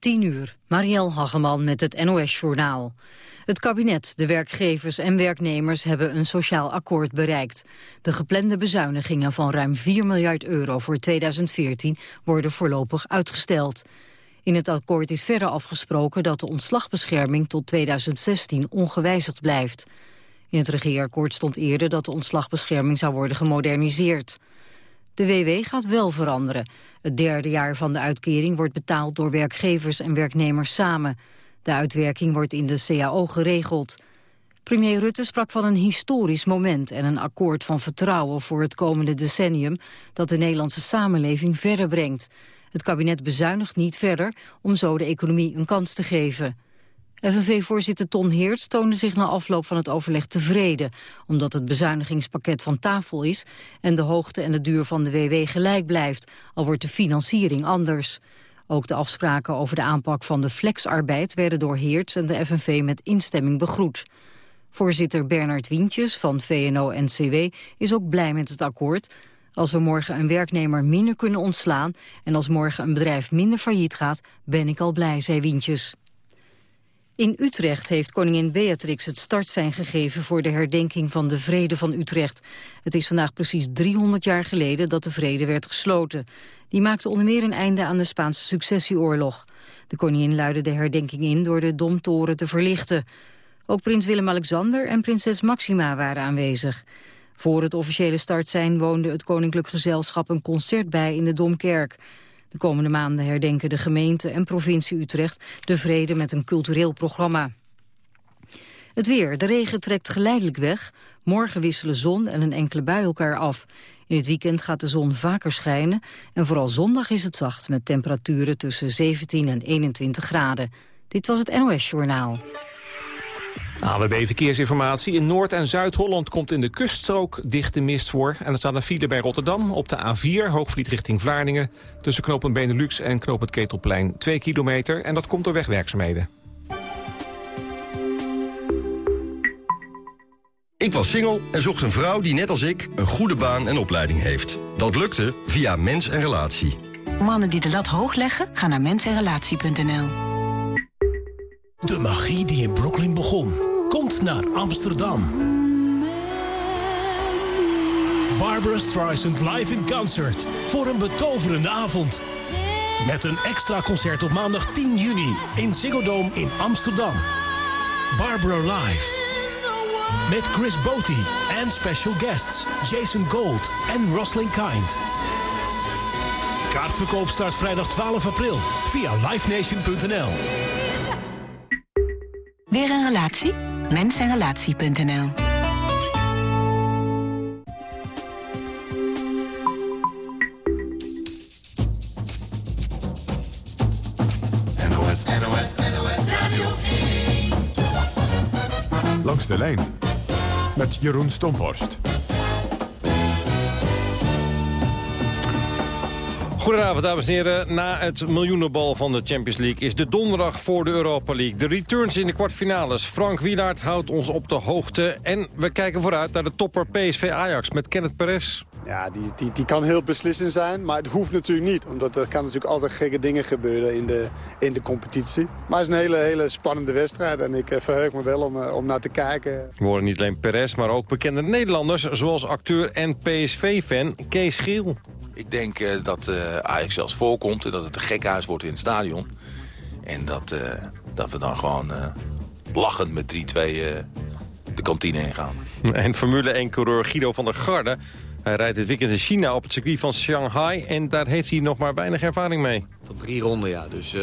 10 uur, Marielle Hageman met het NOS-journaal. Het kabinet, de werkgevers en werknemers hebben een sociaal akkoord bereikt. De geplande bezuinigingen van ruim 4 miljard euro voor 2014 worden voorlopig uitgesteld. In het akkoord is verder afgesproken dat de ontslagbescherming tot 2016 ongewijzigd blijft. In het regeerakkoord stond eerder dat de ontslagbescherming zou worden gemoderniseerd. De WW gaat wel veranderen. Het derde jaar van de uitkering wordt betaald door werkgevers en werknemers samen. De uitwerking wordt in de CAO geregeld. Premier Rutte sprak van een historisch moment en een akkoord van vertrouwen voor het komende decennium dat de Nederlandse samenleving verder brengt. Het kabinet bezuinigt niet verder om zo de economie een kans te geven. FNV-voorzitter Ton Heerts toonde zich na afloop van het overleg tevreden... omdat het bezuinigingspakket van tafel is... en de hoogte en de duur van de WW gelijk blijft, al wordt de financiering anders. Ook de afspraken over de aanpak van de flexarbeid... werden door Heerts en de FNV met instemming begroet. Voorzitter Bernard Wientjes van VNO-NCW is ook blij met het akkoord... Als we morgen een werknemer minder kunnen ontslaan... en als morgen een bedrijf minder failliet gaat, ben ik al blij, zei Wientjes. In Utrecht heeft koningin Beatrix het startsein gegeven voor de herdenking van de Vrede van Utrecht. Het is vandaag precies 300 jaar geleden dat de vrede werd gesloten. Die maakte onder meer een einde aan de Spaanse successieoorlog. De koningin luidde de herdenking in door de Domtoren te verlichten. Ook prins Willem-Alexander en prinses Maxima waren aanwezig. Voor het officiële startsein woonde het koninklijk gezelschap een concert bij in de Domkerk. De komende maanden herdenken de gemeente en provincie Utrecht de vrede met een cultureel programma. Het weer. De regen trekt geleidelijk weg. Morgen wisselen zon en een enkele bui elkaar af. In het weekend gaat de zon vaker schijnen. En vooral zondag is het zacht met temperaturen tussen 17 en 21 graden. Dit was het NOS Journaal. AWB Verkeersinformatie. In Noord- en Zuid-Holland komt in de kuststrook dichte mist voor. En er staat een file bij Rotterdam op de A4, hoogvliet richting Vlaardingen. Tussen knooppunt Benelux en knooppunt Ketelplein 2 kilometer. En dat komt door wegwerkzaamheden. Ik was single en zocht een vrouw die net als ik een goede baan en opleiding heeft. Dat lukte via Mens en Relatie. Mannen die de lat hoog leggen, gaan naar mensenrelatie.nl. De magie die in Brooklyn begon, komt naar Amsterdam. Barbara Streisand live in concert voor een betoverende avond. Met een extra concert op maandag 10 juni in Ziggo Dome in Amsterdam. Barbara live. Met Chris Botti en special guests Jason Gold en Roslyn Kind. Kaartverkoop start vrijdag 12 april via livenation.nl. Weer een relatie? Mensenrelatie.nl NOS, NOS, NOS Radio 1. Langs de lijn met Jeroen Stomhorst. Goedenavond, dames en heren. Na het miljoenenbal van de Champions League is de donderdag voor de Europa League. De returns in de kwartfinales. Frank Wielaert houdt ons op de hoogte. En we kijken vooruit naar de topper PSV Ajax met Kenneth Perez. Ja, die, die, die kan heel beslissend zijn, maar het hoeft natuurlijk niet. Omdat er kan natuurlijk altijd gekke dingen gebeuren in de, in de competitie. Maar het is een hele, hele spannende wedstrijd en ik eh, verheug me wel om, eh, om naar te kijken. We horen niet alleen Perez, maar ook bekende Nederlanders... zoals acteur en PSV-fan Kees Giel. Ik denk uh, dat uh, Ajax zelfs voorkomt en dat het een gekhuis wordt in het stadion. En dat, uh, dat we dan gewoon lachend met 3-2 de kantine ingaan. En Formule 1-coureur Guido van der Garde... Hij rijdt dit weekend in China op het circuit van Shanghai... en daar heeft hij nog maar weinig ervaring mee. Tot drie ronden, ja. Dus, uh,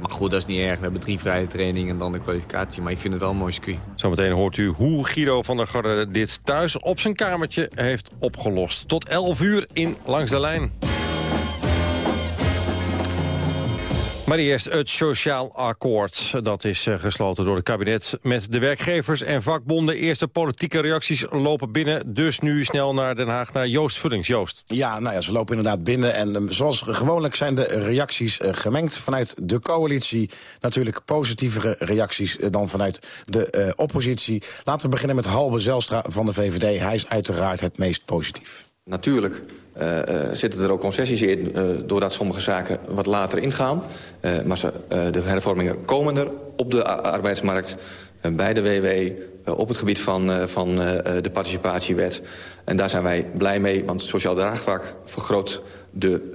maar goed, dat is niet erg. We hebben drie vrije trainingen en dan de kwalificatie. Maar ik vind het wel een mooi circuit. Zometeen hoort u hoe Guido van der Garde dit thuis op zijn kamertje heeft opgelost. Tot 11 uur in Langs de Lijn. Maar eerst het sociaal akkoord. Dat is uh, gesloten door het kabinet met de werkgevers en vakbonden. Eerste politieke reacties lopen binnen. Dus nu snel naar Den Haag, naar Joost Vullings. Joost. Ja, nou ja, ze lopen inderdaad binnen. En um, zoals gewoonlijk zijn de reacties uh, gemengd. Vanuit de coalitie natuurlijk positievere reacties dan vanuit de oppositie. Laten we beginnen met Halbe Zelstra van de VVD. Hij is uiteraard het meest positief. Natuurlijk zitten er ook concessies in... doordat sommige zaken wat later ingaan. maar de hervormingen komen er op de arbeidsmarkt... bij de WW, op het gebied van, van de participatiewet. En daar zijn wij blij mee, want het sociaal draagvlak vergroot de,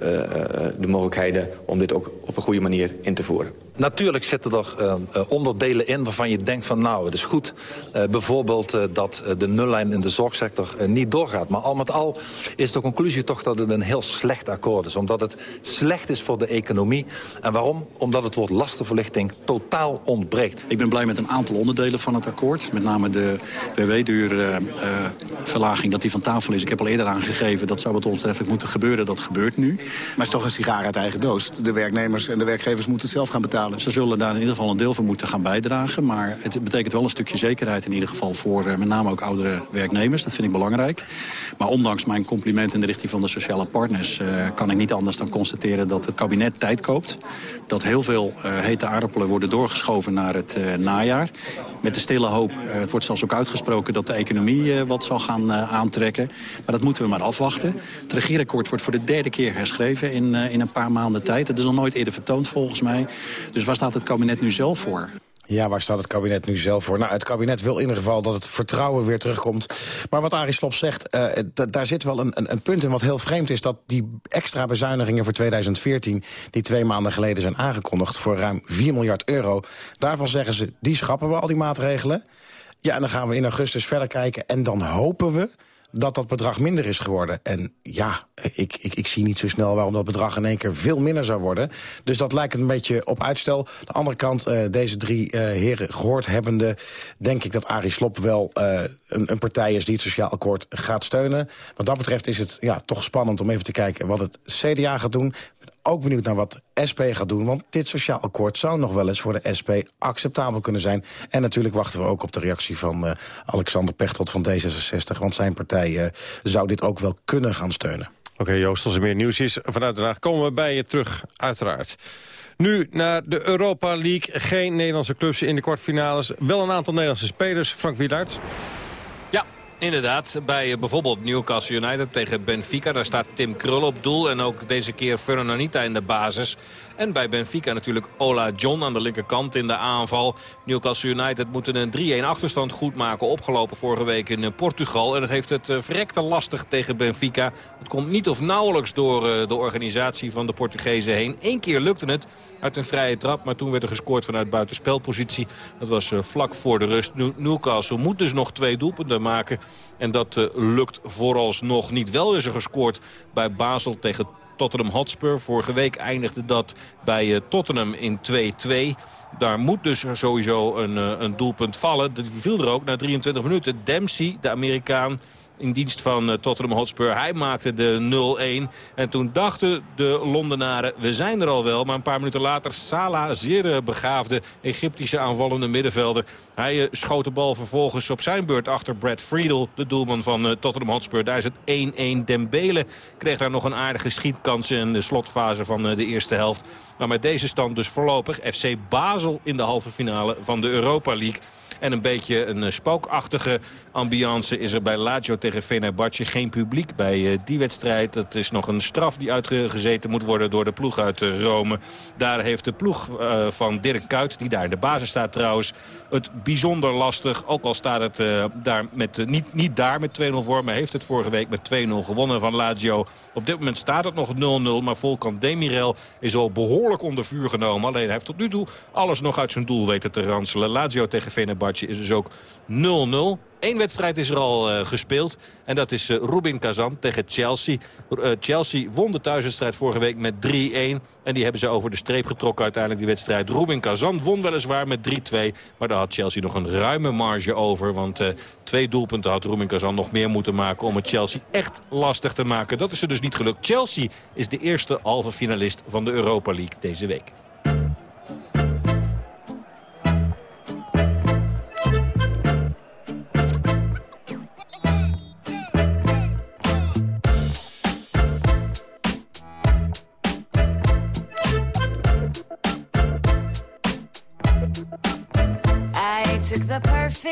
de mogelijkheden... om dit ook op een goede manier in te voeren. Natuurlijk zitten er uh, onderdelen in waarvan je denkt van nou, het is goed. Uh, bijvoorbeeld uh, dat de nullijn in de zorgsector niet doorgaat. Maar al met al is de conclusie toch dat het een heel slecht akkoord is. Omdat het slecht is voor de economie. En waarom? Omdat het woord lastenverlichting totaal ontbreekt. Ik ben blij met een aantal onderdelen van het akkoord. Met name de WW-duurverlaging, dat die van tafel is. Ik heb al eerder aangegeven dat zou wat ons betreft moeten gebeuren. Dat gebeurt nu. Maar het is toch een sigaar uit eigen doos. De werknemers en de werkgevers moeten het zelf gaan betalen. Ze zullen daar in ieder geval een deel van moeten gaan bijdragen. Maar het betekent wel een stukje zekerheid in ieder geval voor uh, met name ook oudere werknemers. Dat vind ik belangrijk. Maar ondanks mijn compliment in de richting van de sociale partners... Uh, kan ik niet anders dan constateren dat het kabinet tijd koopt. Dat heel veel uh, hete aardappelen worden doorgeschoven naar het najaar. Met de stille hoop, het wordt zelfs ook uitgesproken... dat de economie wat zal gaan aantrekken. Maar dat moeten we maar afwachten. Het regeerakkoord wordt voor de derde keer herschreven in, in een paar maanden tijd. Het is nog nooit eerder vertoond volgens mij. Dus waar staat het kabinet nu zelf voor? Ja, waar staat het kabinet nu zelf voor? Nou, het kabinet wil in ieder geval dat het vertrouwen weer terugkomt. Maar wat Arie Slob zegt, uh, daar zit wel een, een, een, punt in wat heel vreemd is... dat die extra bezuinigingen voor 2014, die twee maanden geleden zijn aangekondigd... voor ruim 4 miljard euro, daarvan zeggen ze, die schrappen we al die maatregelen. Ja, en dan gaan we in augustus verder kijken en dan hopen we dat dat bedrag minder is geworden. En ja, ik, ik, ik zie niet zo snel waarom dat bedrag in één keer veel minder zou worden. Dus dat lijkt een beetje op uitstel. De andere kant, uh, deze drie uh, heren gehoord hebbende... denk ik dat Arie Slob wel uh, een, een, partij is die het sociaal akkoord gaat steunen. Wat dat betreft is het ja, toch spannend om even te kijken wat het CDA gaat doen ook benieuwd naar wat SP gaat doen. Want dit sociaal akkoord zou nog wel eens voor de SP acceptabel kunnen zijn. En natuurlijk wachten we ook op de reactie van uh, Alexander Pechtold van D66. Want zijn partij uh, zou dit ook wel kunnen gaan steunen. Oké Joost, als er meer nieuws is vanuit Den Haag komen we bij je terug, uiteraard. Nu naar de Europa League. Geen Nederlandse clubs in de kwartfinales. Wel een aantal Nederlandse spelers. Frank Wielaert. Inderdaad, bij bijvoorbeeld Newcastle United tegen Benfica. Daar staat Tim Krul op doel en ook deze keer Fernanita in de basis. En bij Benfica natuurlijk Ola John aan de linkerkant in de aanval. Newcastle United moeten een 3-1 achterstand goed maken. Opgelopen vorige week in Portugal. En het heeft het eh, verrekte lastig tegen Benfica. Het komt niet of nauwelijks door eh, de organisatie van de Portugezen heen. Eén keer lukte het uit een vrije trap. Maar toen werd er gescoord vanuit buitenspelpositie. Dat was eh, vlak voor de rust. Newcastle moet dus nog twee doelpunten maken. En dat lukt vooralsnog niet. Wel is er gescoord bij Basel tegen Tottenham Hotspur. Vorige week eindigde dat bij eh, Tottenham in 2-2. Daar moet dus sowieso een, eh, een doelpunt vallen. Die viel er ook na 23 minuten. Dempsey, de Amerikaan, in dienst van eh, Tottenham Hotspur. Hij maakte de 0-1. En toen dachten de Londenaren, we zijn er al wel. Maar een paar minuten later Salah, zeer eh, begaafde Egyptische aanvallende middenvelder. Hij eh, schoot de bal vervolgens op zijn beurt achter Brad Friedel, de doelman van Tottenham Hotspur. Daar is het 1-1. Dembele kreeg daar nog een aardige schietkans in de slotfase van de eerste helft. Maar met deze stand dus voorlopig FC Basel in de halve finale van de Europa League. En een beetje een eh, spookachtige ambiance is er bij Lazio tegen Fenerbahce. Geen publiek bij eh, die wedstrijd. Dat is nog een straf die uitgezeten moet worden door de ploeg uit eh, Rome. Daar heeft de ploeg van Dirk Kuyt, die daar in de basis staat trouwens... het bijzonder lastig. Ook al staat het daar met, niet, niet daar met 2-0 voor... maar heeft het vorige week met 2-0 gewonnen van Lazio. Op dit moment staat het nog 0-0, maar Volkan Demirel is al behoorlijk onder vuur genomen. Alleen hij heeft tot nu toe alles nog uit zijn doel weten te ranselen. Lazio tegen Fenerbahce is dus ook 0-0. Eén wedstrijd is er al uh, gespeeld. En dat is uh, Kazan tegen Chelsea. Uh, Chelsea won de thuiswedstrijd vorige week met 3-1. En die hebben ze over de streep getrokken uiteindelijk die wedstrijd. Rubin Kazan won weliswaar met 3-2. Maar daar had Chelsea nog een ruime marge over. Want twee doelpunten had Rubin Kazan nog meer moeten maken... om het Chelsea echt lastig te maken. Dat is er dus niet gelukt. Chelsea is de eerste halve finalist van de Europa League deze week.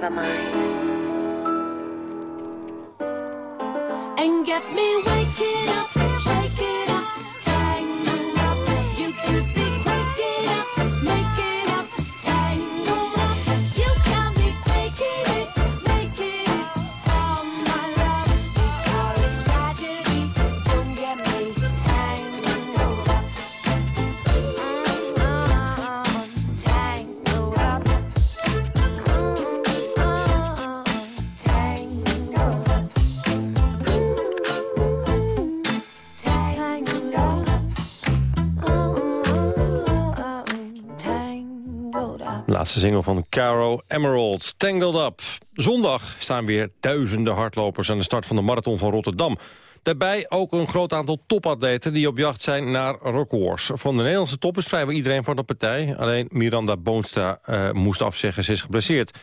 never mind. Laatste single van Caro Emerald, Tangled Up. Zondag staan weer duizenden hardlopers aan de start van de Marathon van Rotterdam. Daarbij ook een groot aantal topatleten die op jacht zijn naar records. Van de Nederlandse top is vrijwel iedereen van de partij. Alleen Miranda Boonstra eh, moest afzeggen, ze is geblesseerd.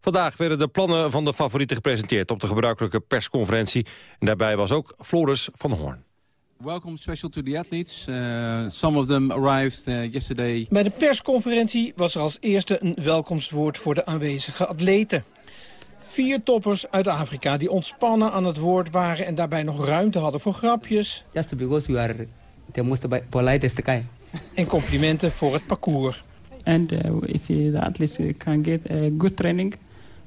Vandaag werden de plannen van de favorieten gepresenteerd op de gebruikelijke persconferentie. En daarbij was ook Floris van Hoorn. Welcome special to the athletes. Uh, some of them arrived uh, yesterday. Bij de persconferentie was er als eerste een welkomstwoord voor de aanwezige atleten. Vier toppers uit Afrika die ontspannen aan het woord waren... en daarbij nog ruimte hadden voor grapjes. Just because we are the most politest guy. En complimenten voor het parcours. And uh, if the athletes can get a good training,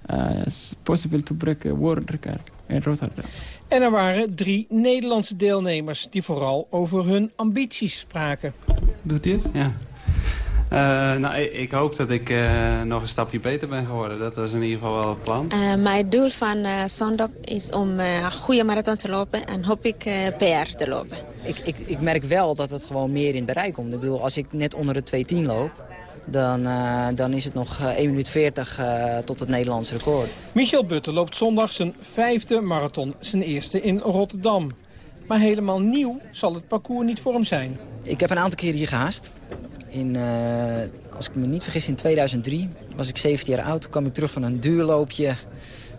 uh, it's possible to break a world record in Rotterdam. En er waren drie Nederlandse deelnemers... die vooral over hun ambities spraken. Doet dit? Ja. Uh, nou, ik, ik, hoop dat ik uh, nog een stapje beter ben geworden. Dat was in ieder geval wel het plan. Uh, mijn doel van zondag is om een goede marathon te lopen en hoop ik PR te lopen. Ik, ik, ik merk wel dat het gewoon meer in bereik komt. Ik bedoel, als ik net onder de 2.10 loop, dan, uh, dan is het nog uh, 1 minuut 40 uh, tot het Nederlands record. Michel Butte loopt zondag zijn vijfde marathon, zijn eerste in Rotterdam. Maar helemaal nieuw zal het parcours niet voor hem zijn. Ik heb een aantal keren hier gehaast. In, als ik me niet vergis, in 2003 was ik 17 jaar oud. Toen kwam ik terug van een duurloopje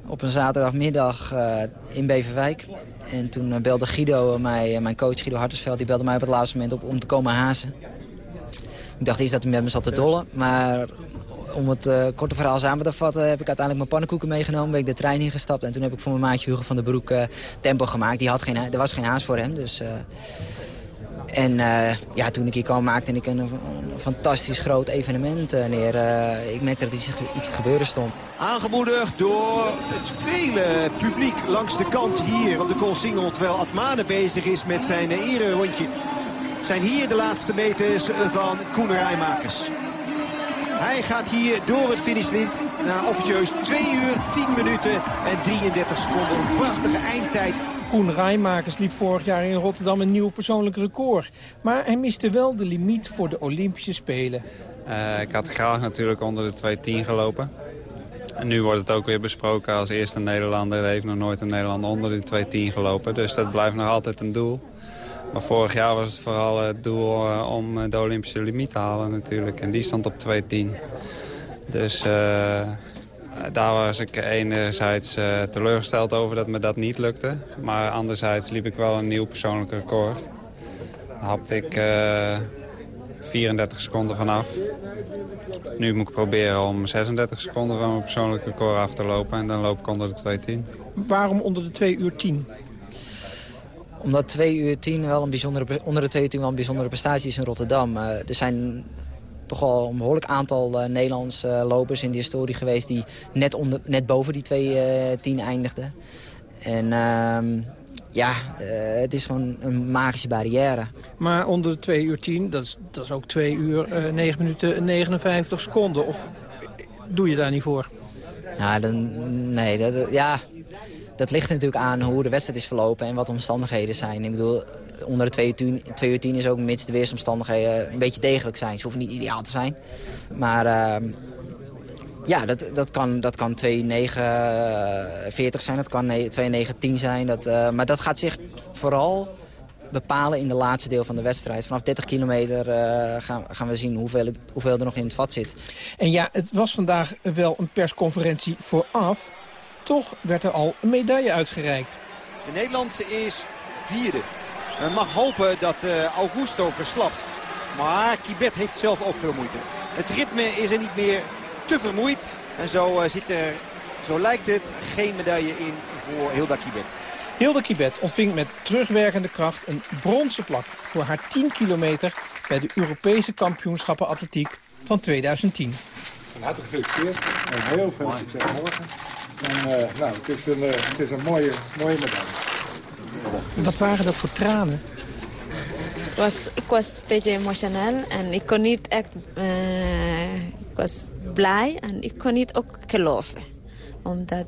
op een zaterdagmiddag in Beverwijk. En toen belde Guido, mij, mijn coach Guido Hartensveld, die belde mij op het laatste moment op om te komen hazen. Ik dacht eerst dat hij met me zat te dollen, maar om het uh, korte verhaal samen te vatten... heb ik uiteindelijk mijn pannenkoeken meegenomen, ben ik de trein ingestapt... en toen heb ik voor mijn maatje Hugo van der Broek uh, tempo gemaakt. Die had geen, er was geen haast voor hem, dus... Uh, en ja, toen ik hier kwam maakte ik een, een fantastisch groot evenement neer. ik merkte dat iets, iets te gebeuren stond. Aangemoedigd door het vele publiek langs de kant hier op de Koolsingel... terwijl Atmane bezig is met zijn ere rondje. Zijn hier de laatste meters van Koen Rijmakers. Hij gaat hier door het finishlint na officieus 2 uur, 10 minuten en 33 seconden. Een prachtige eindtijd. Koen Rijmakers liep vorig jaar in Rotterdam een nieuw persoonlijk record. Maar hij miste wel de limiet voor de Olympische Spelen. Uh, ik had graag natuurlijk onder de 2.10 gelopen. En nu wordt het ook weer besproken als eerste Nederlander. Er heeft nog nooit een Nederlander onder de 2.10 gelopen. Dus dat blijft nog altijd een doel. Maar vorig jaar was het vooral het doel uh, om de Olympische limiet te halen natuurlijk. En die stond op 2.10. Dus uh, daar was ik enerzijds teleurgesteld over dat me dat niet lukte. Maar anderzijds liep ik wel een nieuw persoonlijk record. Daar hapte ik 34 seconden vanaf. Nu moet ik proberen om 36 seconden van mijn persoonlijk record af te lopen. En dan loop ik onder de 2.10. Waarom onder de 2 uur 10? Omdat 2 uur 10 wel een bijzondere, onder de 2 uur 10 wel een bijzondere prestatie is in Rotterdam. Uh, er zijn toch al een behoorlijk aantal uh, Nederlandse uh, lopers in de historie geweest... die net, onder, net boven die 2 10 eindigden. En ehm, ja, het is gewoon een magische barrière. Maar onder de 2 uur 10, dat is, dat is ook 2 uur 9 minuten en 59 seconden. Of doe je daar niet voor? Ja, dan, nee, dat, ja, dat ligt natuurlijk aan hoe de wedstrijd is verlopen en wat de omstandigheden zijn. Ik bedoel, onder de 2 uur 10, 2 uur 10 is ook mits de weersomstandigheden een beetje degelijk zijn. Ze hoeven niet ideaal te zijn. Maar uh, ja, dat, dat kan, dat kan 2,940 zijn, dat kan 2,910 zijn. Dat, uh, maar dat gaat zich vooral bepalen in de laatste deel van de wedstrijd. Vanaf 30 kilometer uh, gaan, gaan we zien hoeveel, hoeveel er nog in het vat zit. En ja, het was vandaag wel een persconferentie vooraf. Toch werd er al een medaille uitgereikt. De Nederlandse is vierde. Men mag hopen dat uh, Augusto verslapt. Maar Kibet heeft zelf ook veel moeite. Het ritme is er niet meer te vermoeid. En zo uh, zit er, zo lijkt het, geen medaille in voor Hilda Kibet. Hilda Kibet ontving met terugwerkende kracht een bronzen plak voor haar 10 kilometer bij de Europese kampioenschappen atletiek van 2010. Van harte gefeliciteerd en heel veel succes morgen. En uh, nou, het is een, uh, het is een mooie, mooie medaille. Wat waren dat voor tranen? Was, ik was een beetje emotioneel en ik kon niet echt... Uh, ik was blij en ik kon niet ook geloven. Omdat...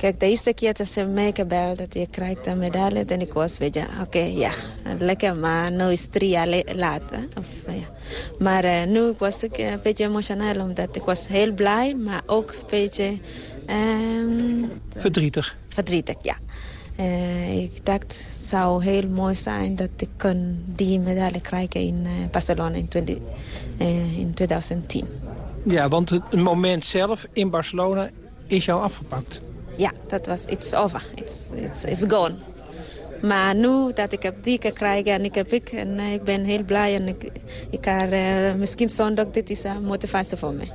Kijk, de eerste keer dat ze mij gebeld dat je krijgt een medaille, en ik was, weet je, oké, okay, ja, lekker, maar nu is het drie jaar later. Of, ja. Maar uh, nu was ik een beetje emotioneel, omdat ik was heel blij, maar ook een beetje... Um, verdrietig? Verdrietig, ja. Uh, ik dacht, het zou heel mooi zijn dat ik kan die medaille krijgen in uh, Barcelona in, 20, in 2010. Ja, want het moment zelf in Barcelona is jou afgepakt. Ja, dat was, it's over. It's, it's, it's gone. Maar nu dat ik heb die gekregen en ik heb ik en uh, ik ben heel blij en ik, ik kan uh, misschien zondag dit is een motivatie voor mij.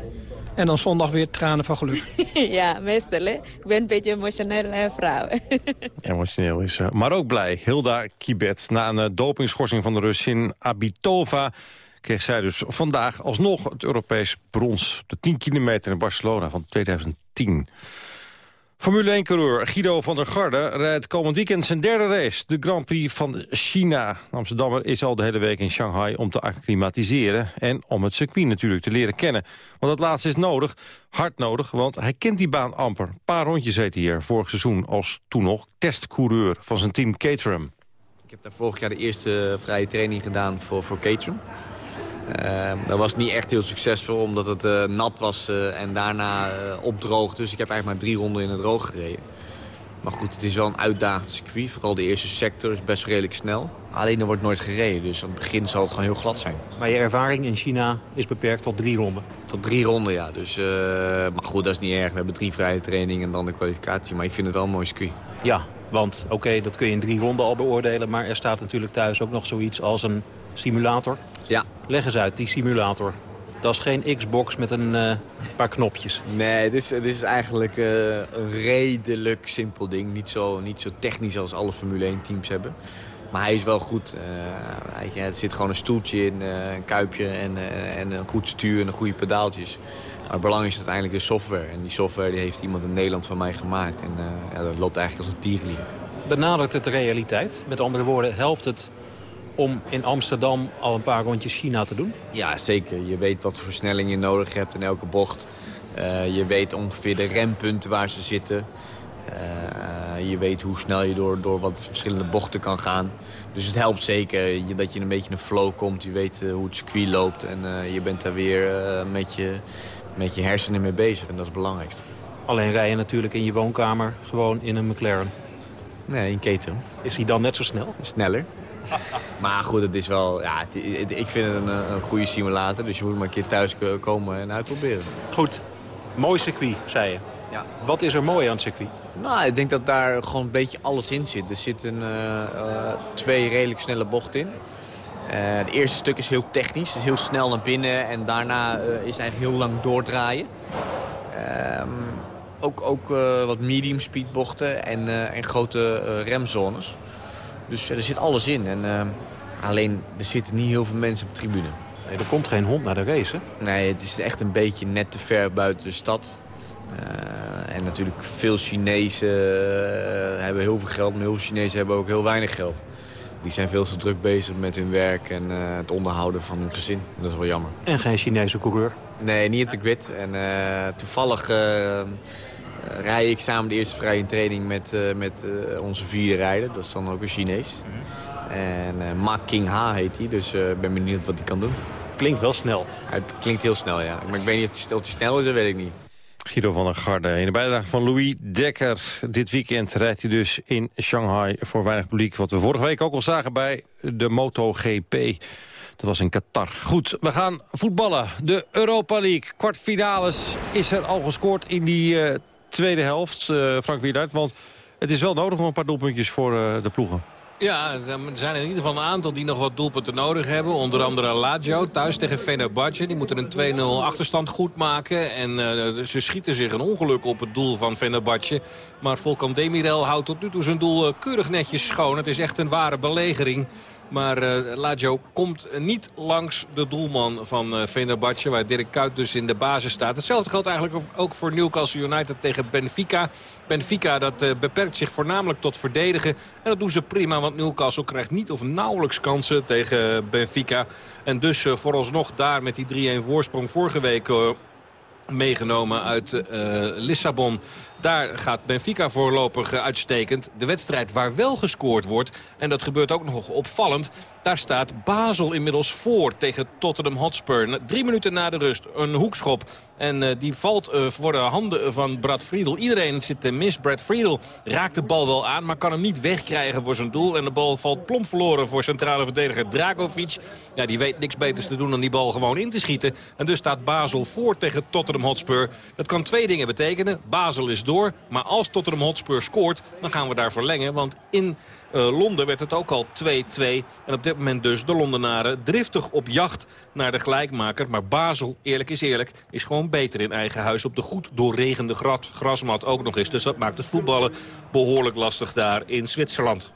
En dan zondag weer tranen van geluk. ja, meestal. Hè? Ik ben een beetje emotioneel uh, vrouw. Emotioneel is ze. Maar ook blij. Hilda Kibet. Na een dopingschorsing van de Russin Abitova kreeg zij dus vandaag alsnog het Europees brons. De 10 kilometer in Barcelona van 2010. Formule 1-coureur Guido van der Garde rijdt komend weekend zijn derde race. De Grand Prix van China. Amsterdammer is al de hele week in Shanghai om te acclimatiseren... en om het circuit natuurlijk te leren kennen. Want dat laatste is nodig, hard nodig, want hij kent die baan amper. Een paar rondjes reed hij hier vorig seizoen als toen nog testcoureur van zijn team Caterham. Ik heb daar vorig jaar de eerste vrije training gedaan voor, voor Caterham. Uh, dat was niet echt heel succesvol, omdat het uh, nat was uh, en daarna opdroog. Dus ik heb eigenlijk maar drie ronden in het droog gereden. Maar goed, het is wel een uitdagend circuit. Vooral de eerste sector is best redelijk snel. Alleen er wordt nooit gereden, dus aan het begin zal het gewoon heel glad zijn. Maar je ervaring in China is beperkt tot drie ronden? Tot drie ronden, ja. Dus, maar goed, dat is niet erg. We hebben drie vrije trainingen en dan de kwalificatie. Maar ik vind het wel een mooi circuit. Ja, want oké, okay, dat kun je in drie ronden al beoordelen. Maar er staat natuurlijk thuis ook nog zoiets als een simulator. Ja. Leg eens uit, die simulator. Dat is geen Xbox met een uh, paar knopjes. Nee, dit is, dit is eigenlijk uh, een redelijk simpel ding. Niet zo, niet zo technisch als alle Formule 1 teams hebben. Maar hij is wel goed. Uh, hij, er zit gewoon een stoeltje in, een kuipje en, en een goed stuur en een goede pedaaltjes. Maar het belang is uiteindelijk de software. En die software die heeft iemand in Nederland van mij gemaakt. En ja, dat loopt eigenlijk als een tierenlier. Benadert het de realiteit? Met andere woorden, helpt het om in Amsterdam al een paar rondjes China te doen? Ja, zeker. Je weet wat voor versnelling je nodig hebt in elke bocht. Uh, je weet ongeveer de rempunten waar ze zitten. Uh, je weet hoe snel je door, door wat verschillende bochten kan gaan. Dus het helpt zeker dat je een beetje in een flow komt. Je weet uh, hoe het circuit loopt en je bent daar weer met, je, met je hersenen mee bezig. En dat is het belangrijkste. Alleen rij je natuurlijk in je woonkamer gewoon in een McLaren. Nee, in Caterham. Is hij dan net zo snel? Sneller. maar goed, het is wel, ja, het, het, ik vind het een, een, goede simulator. Dus je moet maar een keer thuis komen en uitproberen. Goed. Mooi circuit, zei je. Ja. Wat is er mooi aan het circuit? Nou, ik denk dat daar gewoon een beetje alles in zit. Er zitten uh, uh, twee redelijk snelle bochten in. Uh, het eerste stuk is heel technisch, dus heel snel naar binnen. En daarna is het eigenlijk heel lang doordraaien. Ehm, ook ook wat medium speed bochten en, en grote remzones. Dus er zit alles in. En, alleen, er zitten niet heel veel mensen op de tribune. Nee, er komt geen hond naar de race, hè? Nee, het is echt een beetje net te ver buiten de stad. Uh, en natuurlijk veel Chinezen uh, hebben heel veel geld, maar heel veel Chinezen hebben ook heel weinig geld. Die zijn veel te druk bezig met hun werk en uh, het onderhouden van hun gezin. Dat is wel jammer. En geen Chinese coureur? Nee, niet op de grid. En toevallig rij ik samen de eerste vrije training met, met onze vierde rijder. Dat is dan ook een Chinees. En uh, Ma King Ha heet hij, dus ik ben benieuwd wat hij kan doen. Klinkt wel snel. Het klinkt heel snel, ja. Maar ik weet niet of hij snel is, dat weet ik niet. Guido van der Garde. In de bijdrage van Louis Dekker. Dit weekend rijdt hij dus in Shanghai voor weinig publiek. Wat we vorige week ook al zagen bij de MotoGP. Dat was in Qatar. Goed, we gaan voetballen. De Europa League. Kwartfinales is er al gescoord in die uh, tweede helft, uh, Frank Wieduit. Want het is wel nodig om een paar doelpuntjes voor uh, de ploegen. Ja, er zijn in ieder geval een aantal die nog wat doelpunten nodig hebben. Onder andere Lazio, thuis tegen Fenerbahce. Die moeten een 2-0 achterstand goed maken. En uh, ze schieten zich een ongeluk op het doel van Fenerbahce. Maar Volkan Demirel houdt tot nu toe zijn doel keurig netjes schoon. Het is echt een ware belegering. Maar uh, Lazio komt niet langs de doelman van uh, Fenerbahce... waar Dirk Kuyt dus in de basis staat. Hetzelfde geldt eigenlijk ook voor Newcastle United tegen Benfica. Benfica dat uh, beperkt zich voornamelijk tot verdedigen. En dat doen ze prima, want Newcastle krijgt niet of nauwelijks kansen tegen Benfica. En dus vooralsnog daar met die 3-1 voorsprong vorige week meegenomen uit uh, Lissabon. Daar gaat Benfica voorlopig uitstekend. De wedstrijd waar wel gescoord wordt, en dat gebeurt ook nog opvallend... daar staat Basel inmiddels voor tegen Tottenham Hotspur. Drie minuten na de rust, een hoekschop. En uh, die valt voor de handen van Brad Friedel. Iedereen zit te mis. Brad Friedel raakt de bal wel aan, maar kan hem niet wegkrijgen voor zijn doel. En de bal valt plomp verloren voor centrale verdediger Dragovic. Ja, die weet niks beters te doen dan die bal gewoon in te schieten. En dus staat Basel voor tegen Tottenham Hotspur. Dat kan twee dingen betekenen. Basel is door, maar als Tottenham Hotspur scoort, dan gaan we daar verlengen. Want in uh, Londen werd het ook al 2-2. En op dit moment dus de Londenaren driftig op jacht naar de gelijkmaker. Maar Basel, eerlijk is eerlijk, is gewoon beter in eigen huis. Op de goed doorregende grasmat ook nog eens. Dus dat maakt het voetballen behoorlijk lastig daar in Zwitserland.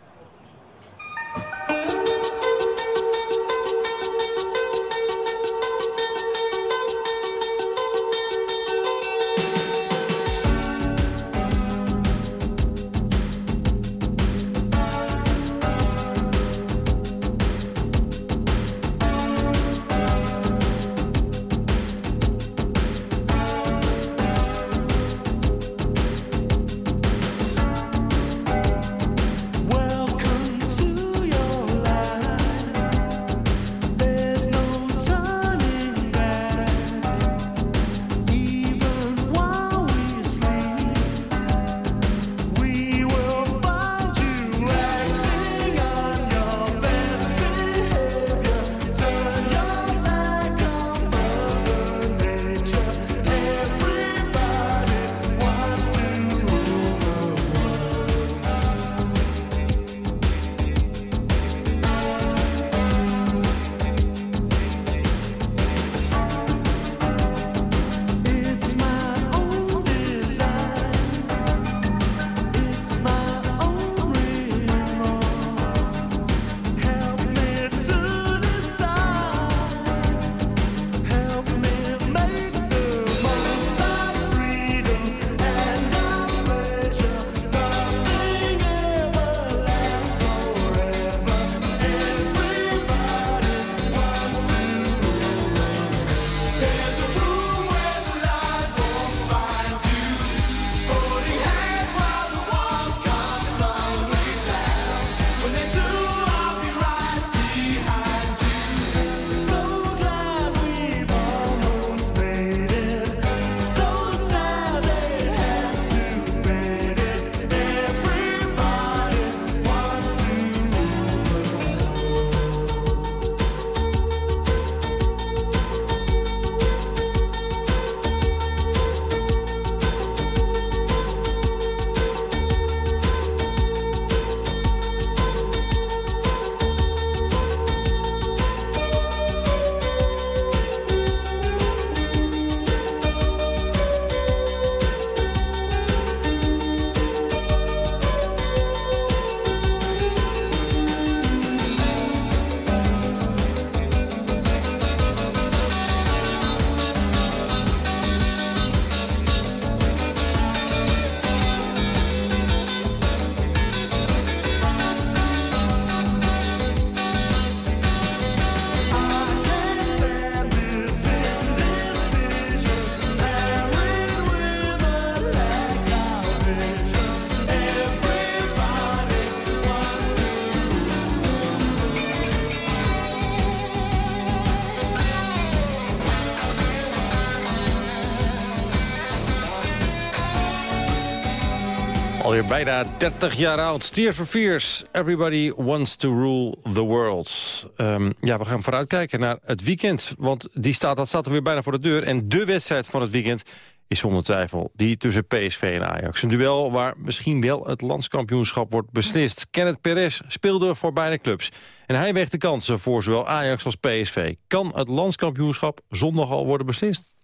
Bijna 30 jaar oud. For Fears. Everybody wants to rule the world. Ehm, ja, we gaan vooruitkijken naar het weekend. Want die staat, dat staat er weer bijna voor de deur. En de wedstrijd van het weekend is zonder twijfel die tussen PSV en Ajax. Een duel waar misschien wel het landskampioenschap wordt beslist. Kenneth Perez speelde voor beide clubs. En hij weegt de kansen voor zowel Ajax als PSV. Kan het landskampioenschap zondag al worden beslist?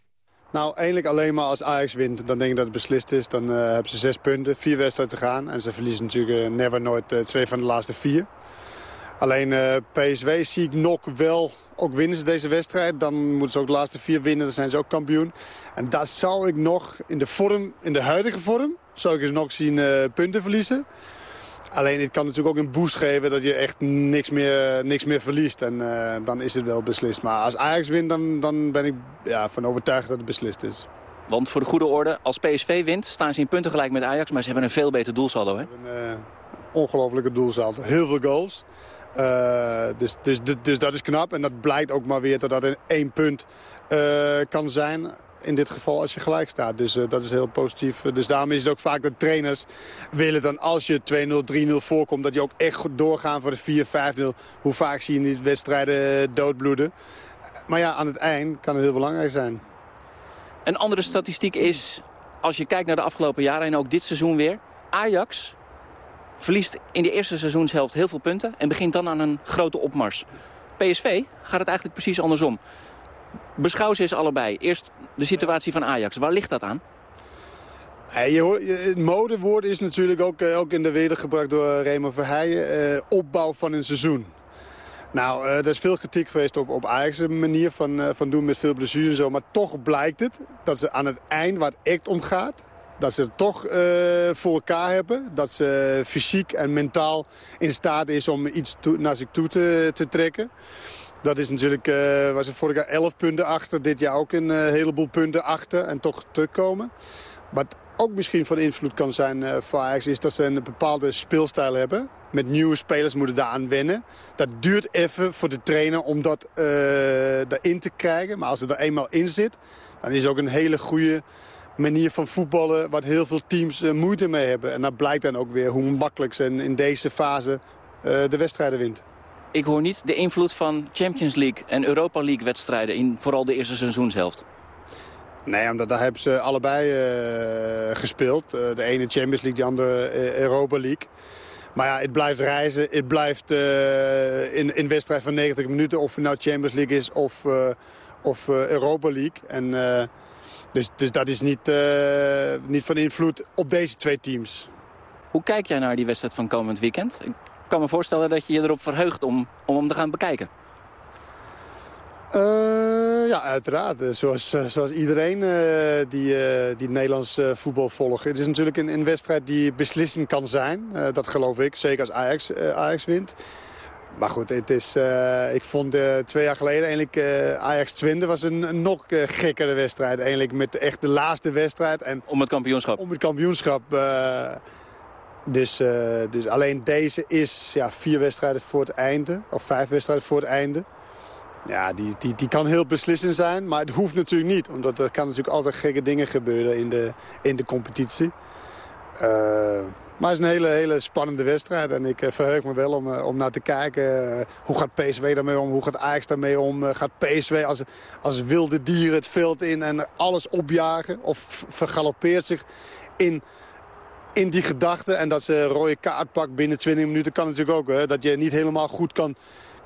Nou, eigenlijk alleen maar als Ajax wint. Dan denk ik dat het beslist is. Dan uh, hebben ze zes punten, vier wedstrijden te gaan. En ze verliezen natuurlijk uh, never nooit uh, twee van de laatste vier. Alleen PSV zie ik nog wel, ook winnen ze deze wedstrijd. Dan moeten ze ook de laatste vier winnen, dan zijn ze ook kampioen. En daar zou ik nog in de vorm, in de huidige vorm, zou ik eens nog zien punten verliezen. Alleen het kan natuurlijk ook een boost geven dat je echt niks meer, niks meer verliest. En uh, dan is het wel beslist. Maar als Ajax wint, dan, dan ben ik ja, van overtuigd dat het beslist is. Want voor de goede orde, als PSV wint, staan ze in punten gelijk met Ajax. Maar ze hebben een veel beter doelsaldo, hè? Een uh, ongelofelijke doelsaldo. Heel veel goals. Uh, dus, dus, dus, dus, dat is knap. En dat blijkt ook maar weer dat dat in één punt kan zijn in dit geval als je gelijk staat. Dus uh, dat is heel positief. Dus daarom is het ook vaak dat trainers willen dan als je 2-0, 3-0 voorkomt... dat je ook echt doorgaan voor de 4-5-0. Hoe vaak zie je niet wedstrijden doodbloeden. Maar ja, aan het eind kan het heel belangrijk zijn. Een andere statistiek is, als je kijkt naar de afgelopen jaren... en ook dit seizoen weer, Ajax verliest in de eerste seizoenshelft heel veel punten... en begint dan aan een grote opmars. PSV gaat het eigenlijk precies andersom. Beschouw ze eens allebei. Eerst de situatie van Ajax. Waar ligt dat aan? je het modewoord is natuurlijk ook, ook in de wereld gebruikt door Raymond Verheijen. Uh, opbouw van een seizoen. Nou, uh, er is veel kritiek geweest op, op Ajax' manier van, uh, van doen met veel blessures en zo. Maar toch blijkt het dat ze aan het eind, waar het echt om gaat... dat ze het toch voor elkaar hebben. Dat ze fysiek en mentaal in staat is om iets naar zich toe te trekken. Dat is natuurlijk, uh, was er vorig jaar 11 punten achter. Dit jaar ook een uh, heleboel punten achter en toch terugkomen. Wat ook misschien van invloed kan zijn uh, voor Ajax... is dat ze een bepaalde speelstijl hebben. Met nieuwe spelers moeten daaraan wennen. Dat duurt even voor de trainer om dat erin te krijgen. Maar als het er eenmaal in zit, dan is het ook een hele goede manier van voetballen... wat heel veel teams moeite mee hebben. En dat blijkt dan ook weer hoe makkelijk ze in deze fase de wedstrijden wint. Ik hoor niet de invloed van Champions League en Europa League wedstrijden... in vooral de eerste seizoenshelft. Nee, omdat daar hebben ze allebei uh, gespeeld. Uh, de ene Champions League, de andere uh, Europa League. Maar ja, het blijft reizen. Het blijft in, in wedstrijd van 90 minuten. Of het nou Champions League is of, of Europa League. En, dus, dus dat is niet, niet van invloed op deze twee teams. Hoe kijk jij naar die wedstrijd van komend weekend? Ik kan me voorstellen dat je je erop verheugt om, om hem te gaan bekijken. Uh, ja, uiteraard. Zoals, zoals iedereen uh, die, uh, die Nederlands voetbal volgt. Het is natuurlijk een, een wedstrijd die beslissend kan zijn. dat geloof ik, zeker als Ajax, Ajax wint. Maar goed, het is, ik vond twee jaar geleden eigenlijk Ajax Twente was een, een nog gekkere wedstrijd. Eigenlijk met echt de laatste wedstrijd. En om het kampioenschap? Om het kampioenschap. Dus, uh, dus alleen deze is ja, vier wedstrijden voor het einde. Of vijf wedstrijden voor het einde. Ja, die, die, die kan heel beslissend zijn. Maar het hoeft natuurlijk niet. Omdat er kan natuurlijk altijd gekke dingen gebeuren in de, in de competitie. Uh, maar het is een hele, hele spannende wedstrijd. En ik uh, verheug me wel om, om naar te kijken. hoe gaat PSV daarmee om? Hoe gaat Ajax daarmee om? gaat PSV als, als wilde dieren het veld in en alles opjagen? Of vergalopeert zich in in die gedachte. En dat ze een rode kaart pakt binnen 20 minuten kan natuurlijk ook. Hè? Dat je niet helemaal goed kan,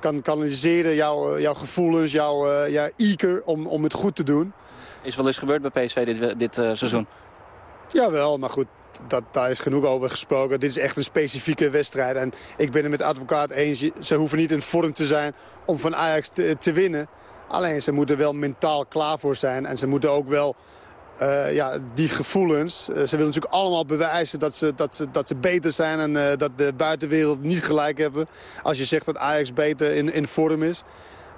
kan kanaliseren jouw, jouw gevoelens, jouw, uh, jouw eager om, om het goed te doen. Is wel eens gebeurd bij PSV dit, dit uh, seizoen? Jawel, maar goed, dat, daar is genoeg over gesproken. Dit is echt een specifieke wedstrijd. En ik ben het met de advocaat eens. Ze hoeven niet in vorm te zijn om van Ajax te, te winnen. Alleen ze moeten wel mentaal klaar voor zijn. En ze moeten ook wel uh, ja, die gevoelens. Uh, ze willen natuurlijk allemaal bewijzen dat ze, dat ze, dat ze beter zijn... en uh, dat de buitenwereld niet gelijk hebben. Als je zegt dat Ajax beter in, in vorm is.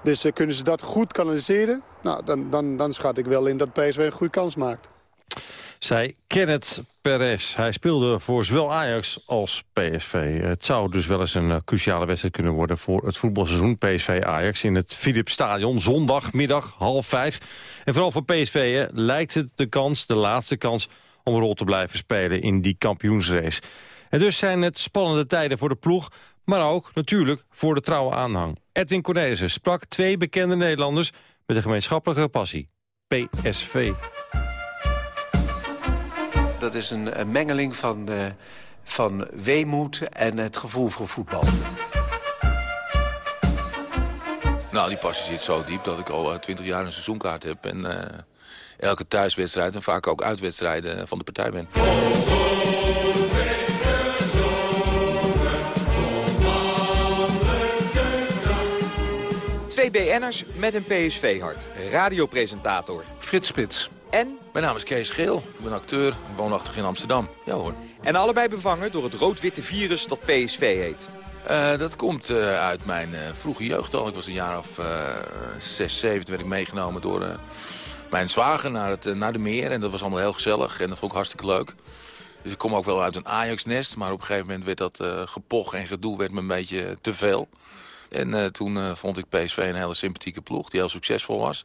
Dus kunnen ze dat goed kanaliseren... Nou, dan, dan, dan schat ik wel in dat PSV een goede kans maakt zei Kenneth Perez. Hij speelde voor zowel Ajax als PSV. Het zou dus wel eens een uh, cruciale wedstrijd kunnen worden... voor het voetbalseizoen PSV-Ajax in het Philips Stadion. Zondagmiddag, half vijf. En vooral voor PSV hè, lijkt het de kans, de laatste kans om een rol te blijven spelen in die kampioensrace. En dus zijn het spannende tijden voor de ploeg, maar ook natuurlijk voor de trouwe aanhang. Edwin Cornelissen sprak twee bekende Nederlanders met een gemeenschappelijke passie. PSV. Dat is een, een mengeling van, uh, van weemoed en het gevoel voor voetbal. Nou, die passie zit zo diep dat ik al twintig jaar een seizoenkaart heb. En uh, elke thuiswedstrijd en vaak ook uitwedstrijden van de partij ben. Twee BN'ers met een PSV-hart. Radiopresentator Frits Spits. En? Mijn naam is Kees Geel. Ik ben acteur en woonachtig in Amsterdam. Ja hoor. En allebei bevangen door het rood-witte virus dat PSV heet. Uh, dat komt uh, uit mijn uh, vroege jeugd al. Ik was een jaar of zes, zeven. Toen werd ik meegenomen door mijn zwager naar, het, naar de meer. En dat was allemaal heel gezellig en dat vond ik hartstikke leuk. Dus ik kom ook wel uit een Ajax-nest. Maar op een gegeven moment werd dat gepoch en gedoe werd me een beetje te veel. En toen vond ik PSV een hele sympathieke ploeg die heel succesvol was.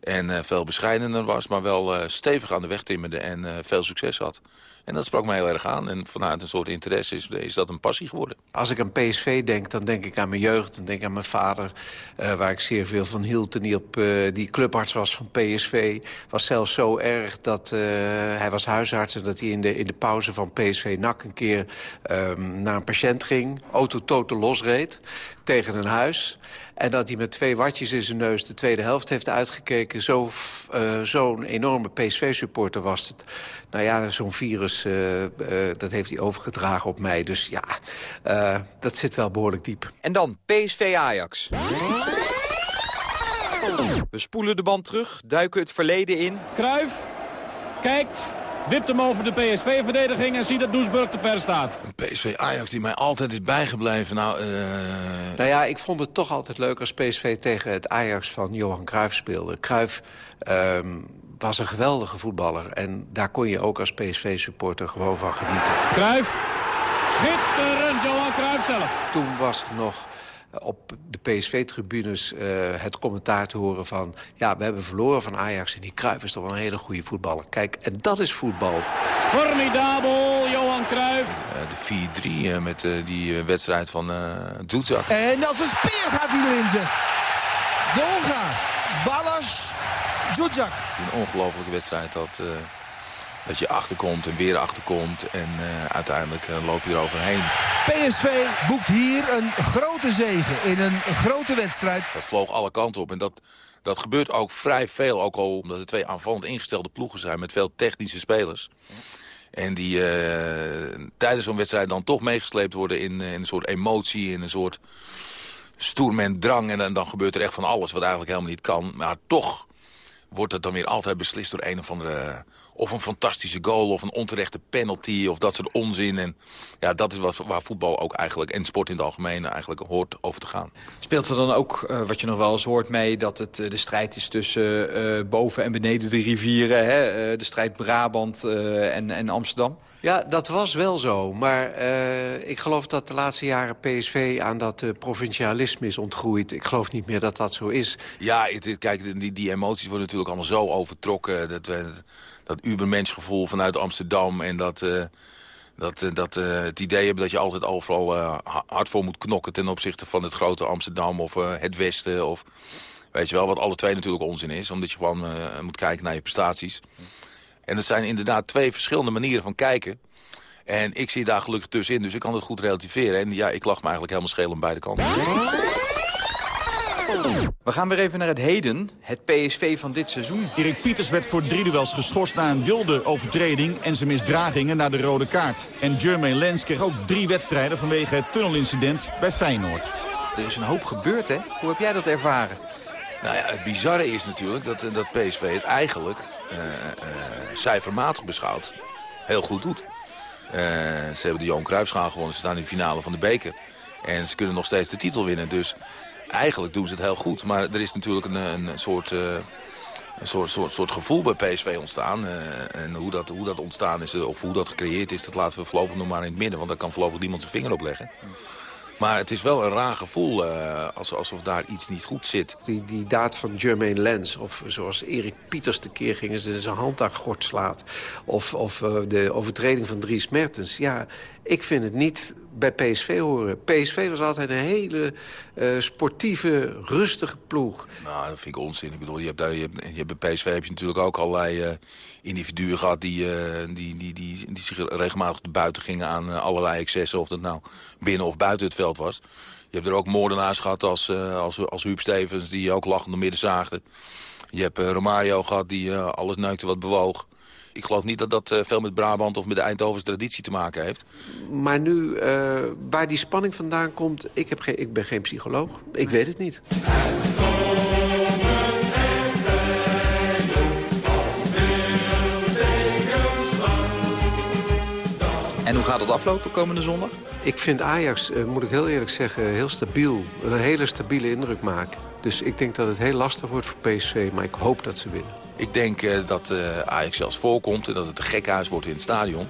En uh, veel bescheidener was, maar wel uh, stevig aan de weg timmerde en uh, veel succes had. En dat sprak mij heel erg aan. En vanuit een soort interesse is, is dat een passie geworden. Als ik aan PSV denk, dan denk ik aan mijn jeugd. Dan denk ik aan mijn vader, waar ik zeer veel van hield. En die, op, die clubarts was van PSV. Was zelfs zo erg dat hij was huisarts... en dat hij in de, in de pauze van PSV NAC een keer um, naar een patiënt ging. Auto totaal losreed tegen een huis. En dat hij met twee watjes in zijn neus de tweede helft heeft uitgekeken. Zo'n uh, zo enorme PSV-supporter was het. Nou ja, zo'n virus, uh, uh, dat heeft hij overgedragen op mij. Dus ja, dat zit wel behoorlijk diep. En dan PSV Ajax. We spoelen de band terug, duiken het verleden in. Kruif kijkt, wipt hem over de PSV-verdediging en ziet dat Doesburg te ver staat. Een PSV-Ajax die mij altijd is bijgebleven. Nou, uh... nou ja, ik vond het toch altijd leuk als PSV tegen het Ajax van Johan Cruijff speelde. Cruijff um, was een geweldige voetballer. En daar kon je ook als PSV-supporter gewoon van genieten. Cruijff, schitterend, Johan Cruijff zelf. Toen was het nog op de PSV-tribunes uh, het commentaar te horen van... ja, we hebben verloren van Ajax en die Cruijff is toch wel een hele goede voetballer. Kijk, en dat is voetbal. Formidabel, Johan Cruijff. Uh, de 4-3 uh, met die wedstrijd van uh, Doetzak. En als een speer gaat hij erin, ze. Donga, Ballas, Doetzak. Een ongelofelijke wedstrijd dat dat je achterkomt en weer achterkomt. En uh, uiteindelijk uh, loop je eroverheen. PSV boekt hier een grote zege in een grote wedstrijd. Dat vloog alle kanten op en dat, dat gebeurt ook vrij veel. Ook al omdat er twee aanvallend ingestelde ploegen zijn met veel technische spelers. En die uh, tijdens zo'n wedstrijd dan toch meegesleept worden in, in een soort emotie, in een soort stoerment drang. En, en dan gebeurt er echt van alles wat eigenlijk helemaal niet kan. Maar toch wordt het dan weer altijd beslist door een of andere... of een fantastische goal of een onterechte penalty of dat soort onzin. En ja, dat is wat, waar voetbal ook eigenlijk, en sport in het algemeen, eigenlijk hoort over te gaan. Speelt er dan ook, uh, wat je nog wel eens hoort mee... dat het uh, de strijd is tussen uh, boven en beneden de rivieren? Hè? de strijd Brabant en, en Amsterdam? Ja, dat was wel zo. Maar uh, ik geloof dat de laatste jaren PSV aan dat uh, provincialisme is ontgroeid. Ik geloof niet meer dat dat zo is. Ja, het, kijk, die, die emoties worden natuurlijk allemaal zo overtrokken. Dat, dat ubermenschgevoel vanuit Amsterdam en dat... Dat, dat het idee hebben dat je altijd overal hard voor moet knokken... ten opzichte van het grote Amsterdam of het Westen. Of, weet je wel, wat alle twee natuurlijk onzin is. Omdat je gewoon moet kijken naar je prestaties. En het zijn inderdaad twee verschillende manieren van kijken. En ik zie daar gelukkig tussenin, dus ik kan het goed relativeren. En ja, ik lach me eigenlijk helemaal scheel aan beide kanten. We gaan weer even naar het heden, het PSV van dit seizoen. Erik Pieters werd voor drie duels geschorst na een wilde overtreding... en zijn misdragingen na de rode kaart. En Jermaine Lens kreeg ook drie wedstrijden vanwege het tunnelincident bij Feyenoord. Er is een hoop gebeurd, hè? Hoe heb jij dat ervaren? Nou ja, het bizarre is natuurlijk dat, dat PSV het eigenlijk cijfermatig beschouwd heel goed doet. Uh, ze hebben de Johan Cruijffschaal gewonnen, ze staan in de finale van de beker. En ze kunnen nog steeds de titel winnen, dus eigenlijk doen ze het heel goed. Maar er is natuurlijk een, een soort... een soort, soort, soort gevoel bij PSV ontstaan. En hoe dat, hoe dat ontstaan is, of hoe dat gecreëerd is... dat laten we voorlopig nog maar in het midden. Want daar kan voorlopig niemand zijn vinger op leggen. Maar het is wel een raar gevoel, uh, alsof daar iets niet goed zit. Die, die daad van Jermaine Lens, of zoals Erik Pieters de keer ging... ze zijn hand aan gort slaat. Of, of uh, de overtreding van Dries Mertens. Ja, ik vind het niet bij PSV horen. PSV was altijd een hele uh, sportieve, rustige ploeg. Nou, dat vind ik onzin. Ik bedoel, je hebt, je hebt, je hebt bij PSV heb je natuurlijk ook allerlei uh, individuen gehad... Die, uh, die, die, die, die zich regelmatig te buiten gingen aan allerlei excessen... of dat nou binnen of buiten het veld was. Je hebt er ook moordenaars gehad als, als, als Huub Stevens... die ook lachend midden zaagden. Je hebt Romario gehad die alles neukte wat bewoog ik geloof niet dat dat veel met Brabant of met de Eindhovense traditie te maken heeft. Maar nu, uh, waar die spanning vandaan komt, ik, heb geen, ik ben geen psycholoog. Ik weet het niet. En hoe gaat het aflopen komende zondag? Ik vind Ajax, uh, moet ik heel eerlijk zeggen, heel stabiel. Een hele stabiele indruk maken. Dus ik denk dat het heel lastig wordt voor PSV, maar ik hoop dat ze winnen. Ik denk uh, dat uh, Ajax zelfs voorkomt en dat het een gekhuis wordt in het stadion.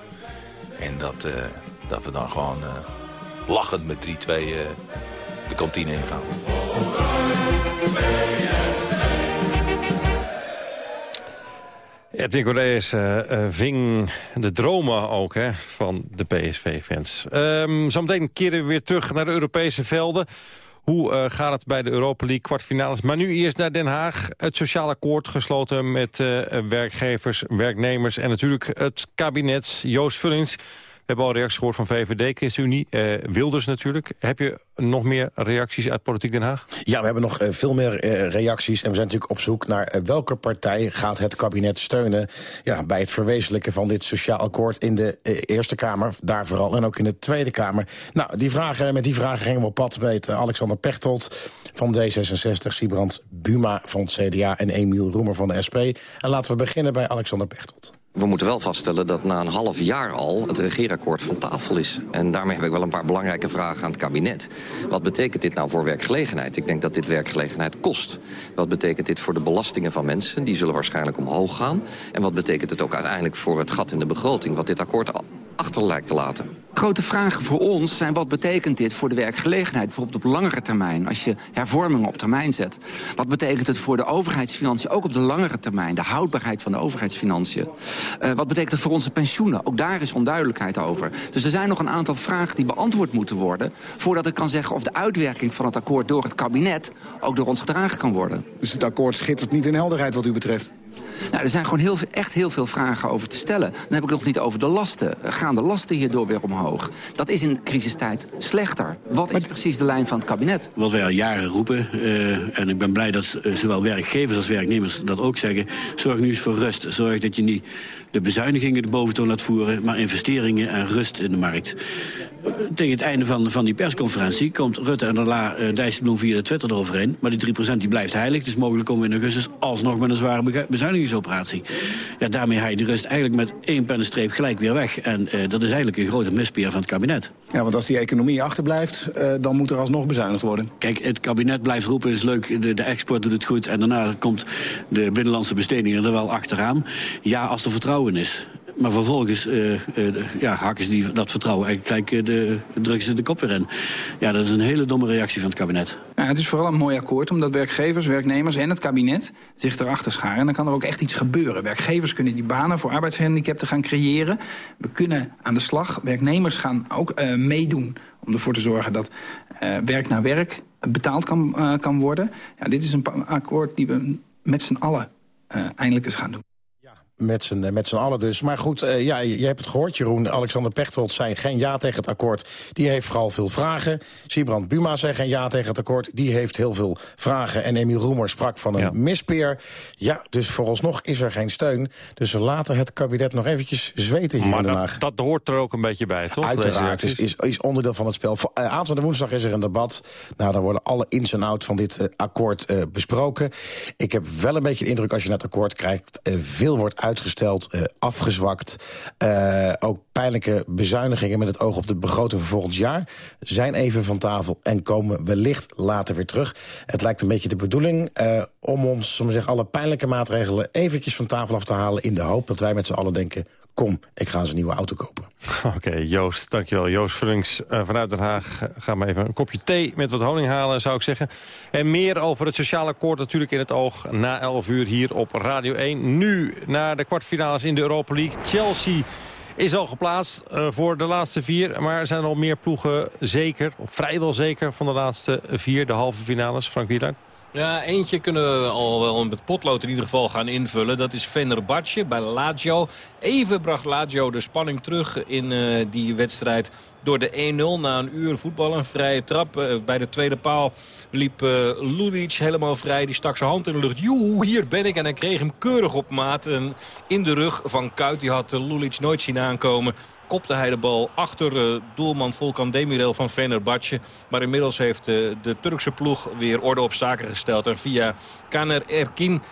En dat, uh, dat we dan gewoon lachend met 3-2 de kantine ingaan. Edwin Correes uh, ving de dromen ook hè, van de PSV-fans. Um, zometeen keren we weer terug naar de Europese velden. Hoe uh, gaat het bij de Europa League kwartfinales? Maar nu eerst naar Den Haag. Het sociaal akkoord gesloten met uh, werkgevers, werknemers... en natuurlijk het kabinet. Joost Vullings, hebben al reacties gehoord van VVD, ChristenUnie, uh, Wilders natuurlijk. Heb je nog meer reacties uit Politiek Den Haag? Ja, we hebben nog uh, veel meer uh, reacties. En we zijn natuurlijk op zoek naar welke partij gaat het kabinet steunen... Ja, bij het verwezenlijken van dit sociaal akkoord in de Eerste Kamer. Daar vooral, en ook in de Tweede Kamer. Nou, die vragen, met die vragen gingen we op pad met Alexander Pechtold van D66... Sibrand Buma van het CDA en Emiel Roemer van de SP. En laten we beginnen bij Alexander Pechtold. We moeten wel vaststellen dat na een half jaar al het regeerakkoord van tafel is. En daarmee heb ik wel een paar belangrijke vragen aan het kabinet. Wat betekent dit nou voor werkgelegenheid? Ik denk dat dit werkgelegenheid kost. Wat betekent dit voor de belastingen van mensen? Die zullen waarschijnlijk omhoog gaan. En wat betekent het ook uiteindelijk voor het gat in de begroting... wat dit akkoord achter lijkt te laten? Grote vragen voor ons zijn wat betekent dit voor de werkgelegenheid... bijvoorbeeld op langere termijn, als je hervormingen op termijn zet. Wat betekent het voor de overheidsfinanciën, ook op de langere termijn... de houdbaarheid van de overheidsfinanciën. Uh, wat betekent het voor onze pensioenen? Ook daar is onduidelijkheid over. Dus er zijn nog een aantal vragen die beantwoord moeten worden... voordat ik kan zeggen of de uitwerking van het akkoord door het kabinet... ook door ons gedragen kan worden. Dus het akkoord schittert niet in helderheid wat u betreft? Nou, er zijn gewoon heel, echt heel veel vragen over te stellen. Dan heb ik nog niet over de lasten. Gaan de lasten hierdoor weer omhoog? Dat is in crisistijd slechter. Wat is precies de lijn van het kabinet? Wat wij al jaren roepen, uh, en ik ben blij dat zowel werkgevers als werknemers dat ook zeggen... zorg nu eens voor rust. Zorg dat je niet de bezuinigingen de boventoon laat voeren... maar investeringen en rust in de markt. Tegen het einde van, van die persconferentie komt Rutte en daarna uh, Dijsselbloem via de Twitter eroverheen. Maar die 3% die blijft heilig, dus mogelijk komen we in augustus alsnog met een zware bezuinigingsoperatie. Ja, daarmee haal je de rust eigenlijk met één pennenstreep gelijk weer weg. En uh, dat is eigenlijk een grote van het kabinet. Ja, want als die economie achterblijft, uh, dan moet er alsnog bezuinigd worden. Kijk, het kabinet blijft roepen, is leuk, de, de export doet het goed. En daarna komt de binnenlandse bestedingen er wel achteraan. Ja, als er vertrouwen is. Maar vervolgens uh, ja, hakken ze die, dat vertrouwen eigenlijk gelijk uh, de, drukken ze de kop weer in. Ja, dat is een hele domme reactie van het kabinet. Het is vooral een mooi akkoord omdat werkgevers, werknemers en het kabinet zich erachter scharen. En dan kan er ook echt iets gebeuren. Werkgevers kunnen die banen voor arbeidsgehandicapten gaan creëren. We kunnen aan de slag. Werknemers gaan ook meedoen om ervoor te zorgen dat werk naar werk betaald kan, kan worden. Ja, dit is een akkoord die we met z'n allen eindelijk eens gaan doen. Met z'n, met z'n allen dus. Maar goed, uh, ja, je hebt het gehoord, Jeroen. Alexander Pechtold zei geen ja tegen het akkoord. Die heeft vooral veel vragen. Sibrand Buma zei geen ja tegen het akkoord. Die heeft heel veel vragen. En Emiel Roemer sprak van een ja. mispeer. Ja, dus vooralsnog is er geen steun. Dus we laten het kabinet nog eventjes zweten hier maar in Den Haag. Dat, dat hoort er ook een beetje bij, toch? Uiteraard, is, is, is onderdeel van het spel. Uh, aanstaande woensdag is er een debat. Nou, dan worden alle ins en outs van dit uh, akkoord besproken. Ik heb wel een beetje de indruk als je naar het akkoord kijkt... veel wordt uitgesteld, uh, afgezwakt. Uh, ook pijnlijke bezuinigingen... met het oog op de begroting voor volgend jaar... zijn even van tafel en komen wellicht later weer terug. Het lijkt een beetje de bedoeling uh, om ons om zeggen, alle pijnlijke maatregelen... eventjes van tafel af te halen in de hoop dat wij met z'n allen denken kom, ik ga eens een nieuwe auto kopen. Oké, Joost, dankjewel. Joost Vullings uh, vanuit Den Haag. Ga maar even een kopje thee met wat honing halen, zou ik zeggen. En meer over het sociale akkoord natuurlijk in het oog... na 11 uur hier op Radio 1. Nu naar de kwartfinales in de Europa League. Chelsea is al geplaatst uh, voor de laatste vier. Maar er zijn al meer ploegen zeker, of vrijwel zeker... van de laatste vier, de halve finales. Frank Wieland. Ja, eentje kunnen we al wel met potlood in ieder geval gaan invullen. Dat is Fenerbahce bij Lazio. Even bracht Lazio de spanning terug in uh, die wedstrijd door de 1-0 na een uur voetbal. Een vrije trap. Uh, bij de tweede paal liep uh, Ludic helemaal vrij. Die stak zijn hand in de lucht. Joe, hier ben ik. En hij kreeg hem keurig op maat. En in de rug van Kuit. Die had Ludic nooit zien aankomen kopte hij de bal achter uh, doelman Volkan Demirel van Fenerbahce. Maar inmiddels heeft uh, de Turkse ploeg weer orde op zaken gesteld. En via Kaner Erkin 1-1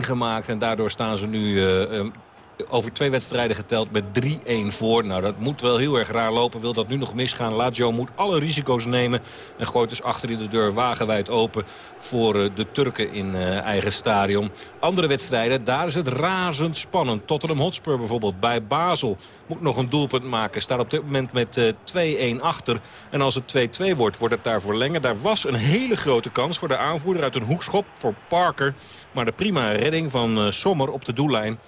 gemaakt. En daardoor staan ze nu uh, over twee wedstrijden geteld met 3-1 voor. Nou, dat moet wel heel erg raar lopen. Wil dat nu nog misgaan? Lazio moet alle risico's nemen. En gooit dus achter in de deur wagenwijd open voor de Turken in eigen stadion. Andere wedstrijden, daar is het razend spannend. Tottenham Hotspur bijvoorbeeld bij Basel moet nog een doelpunt maken. Staat op dit moment met 2-1 achter. En als het 2-2 wordt, wordt het daar verlengen. Daar was een hele grote kans voor de aanvoerder uit een hoekschop voor Parker. Maar de prima redding van Sommer op de doellijn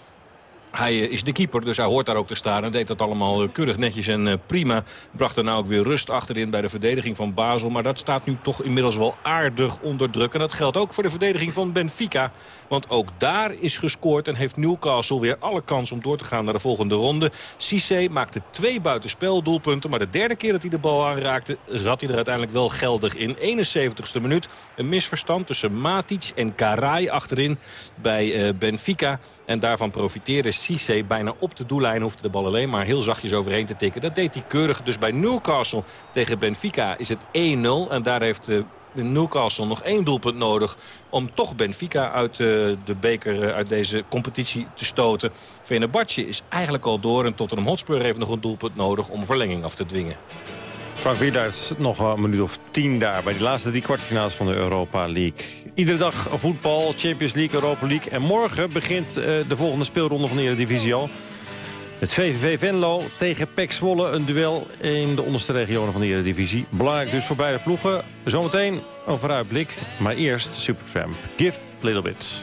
hij is de keeper, dus hij hoort daar ook te staan. En deed dat allemaal keurig netjes en prima. Bracht er nou ook weer rust achterin bij de verdediging van Basel. Maar dat staat nu toch inmiddels wel aardig onder druk. En dat geldt ook voor de verdediging van Benfica. Want ook daar is gescoord en heeft Newcastle weer alle kans om door te gaan naar de volgende ronde. Cissé maakte twee buitenspeldoelpunten. Maar de derde keer dat hij de bal aanraakte zat hij er uiteindelijk wel geldig in. 71ste minuut. Een misverstand tussen Matic en Karai achterin bij Benfica. En daarvan profiteerde Cissé bijna op de doellijn. Hoefde de bal alleen maar heel zachtjes overheen te tikken. Dat deed hij keurig. Dus bij Newcastle tegen Benfica is het 1-0. En daar heeft Newcastle nog één doelpunt nodig om toch Benfica uit de, de beker, uit deze competitie te stoten. Venebatje is eigenlijk al door en Tottenham Hotspur heeft nog een doelpunt nodig om verlenging af te dwingen. Frank Wiedaerts nog een minuut of tien daar bij die laatste drie kwartfinales van de Europa League. Iedere dag voetbal, Champions League, Europa League. En morgen begint uh, de volgende speelronde van de Eredivisie al. Het VVV Venlo tegen PEC Zwolle. Een duel in de onderste regionen van de Eredivisie. Belangrijk dus voor beide ploegen. Zometeen een vooruitblik. Maar eerst Supertramp. Give a little bit.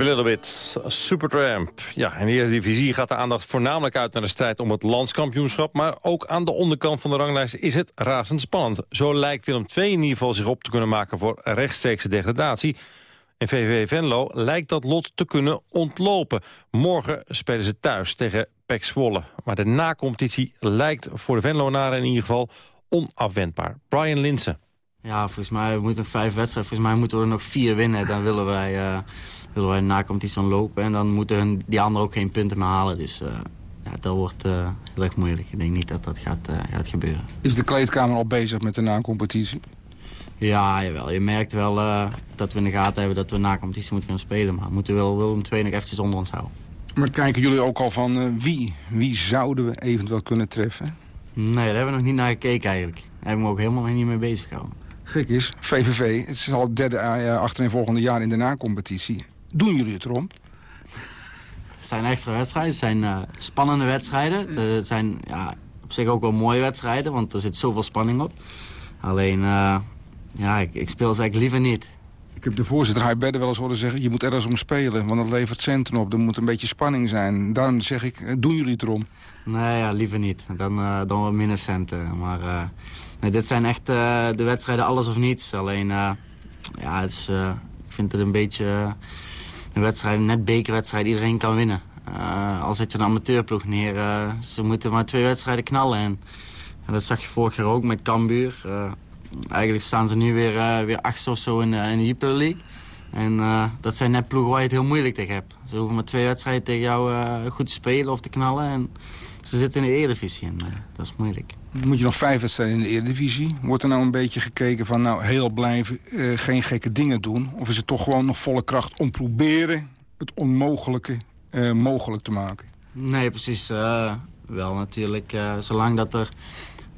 A little bit. Supertramp. Ja, in de Eredivisie gaat de aandacht voornamelijk uit naar de strijd om het landskampioenschap. Maar ook aan de onderkant van de ranglijst is het razendspannend. Zo lijkt Willem II in ieder geval zich op te kunnen maken voor rechtstreekse degradatie. En VVV Venlo lijkt dat lot te kunnen ontlopen. Morgen spelen ze thuis tegen PEC Zwolle. Maar de nacompetitie lijkt voor de Venlonaren in ieder geval onafwendbaar. Brian Linsen. Ja, volgens mij we moeten nog vijf wedstrijden. Volgens mij moeten we er nog vier winnen. Dan willen wij, uh, willen wij na competitie lopen. En dan moeten hun, die anderen ook geen punten meer halen. Dus uh, ja, dat wordt uh, heel erg moeilijk. Ik denk niet dat dat gaat, gaat gebeuren. Is de kleedkamer al bezig met de na-competitie? Ja, jawel. Je merkt wel dat we in de gaten hebben dat we na competitie moeten gaan spelen. Maar we moeten wel Willem II nog eventjes onder ons houden. Maar kijken jullie ook al van wie? Wie zouden we eventueel kunnen treffen? Nee, daar hebben we nog niet naar gekeken eigenlijk. Daar hebben we ook helemaal niet mee bezig gehouden. Gek is, VVV, het is al het derde uh, achtereenvolgende jaar in de na-competitie. Doen jullie het erom? Het zijn extra wedstrijden, het zijn uh, spannende wedstrijden. Het zijn ja, op zich ook wel mooie wedstrijden, want er zit zoveel spanning op. Alleen, uh, ja, ik, ik, speel ze eigenlijk liever niet. Ik heb de voorzitter Hij Bedden wel eens horen zeggen... je moet ergens om spelen, want dat levert centen op. Er moet een beetje spanning zijn. Daarom zeg ik, doen jullie het erom? Nee, ja, liever niet. Dan, dan wat minder centen. Maar Nee, dit zijn echt uh, de wedstrijden alles of niets. Alleen, uh, ja, het is, uh, ik vind het een beetje een wedstrijd, net bekerwedstrijd. Iedereen kan winnen. al zet je een amateurploeg neer, ze moeten maar twee wedstrijden knallen. En, dat zag je vorig jaar ook met Cambuur. eigenlijk staan ze nu weer, weer achtste of zo in, in de Jupiler League. En dat zijn net ploegen waar je het heel moeilijk tegen hebt. Ze hoeven maar twee wedstrijden tegen jou goed te spelen of te knallen. En ze zitten in de Eredivisie en dat is moeilijk moet je nog vijf wedstrijden in de Eredivisie. Wordt er nou een beetje gekeken van nou heel blijven, uh, geen gekke dingen doen? Of is het toch gewoon nog volle kracht om proberen het onmogelijke uh, mogelijk te maken? Nee, precies. Uh, wel natuurlijk. zolang dat er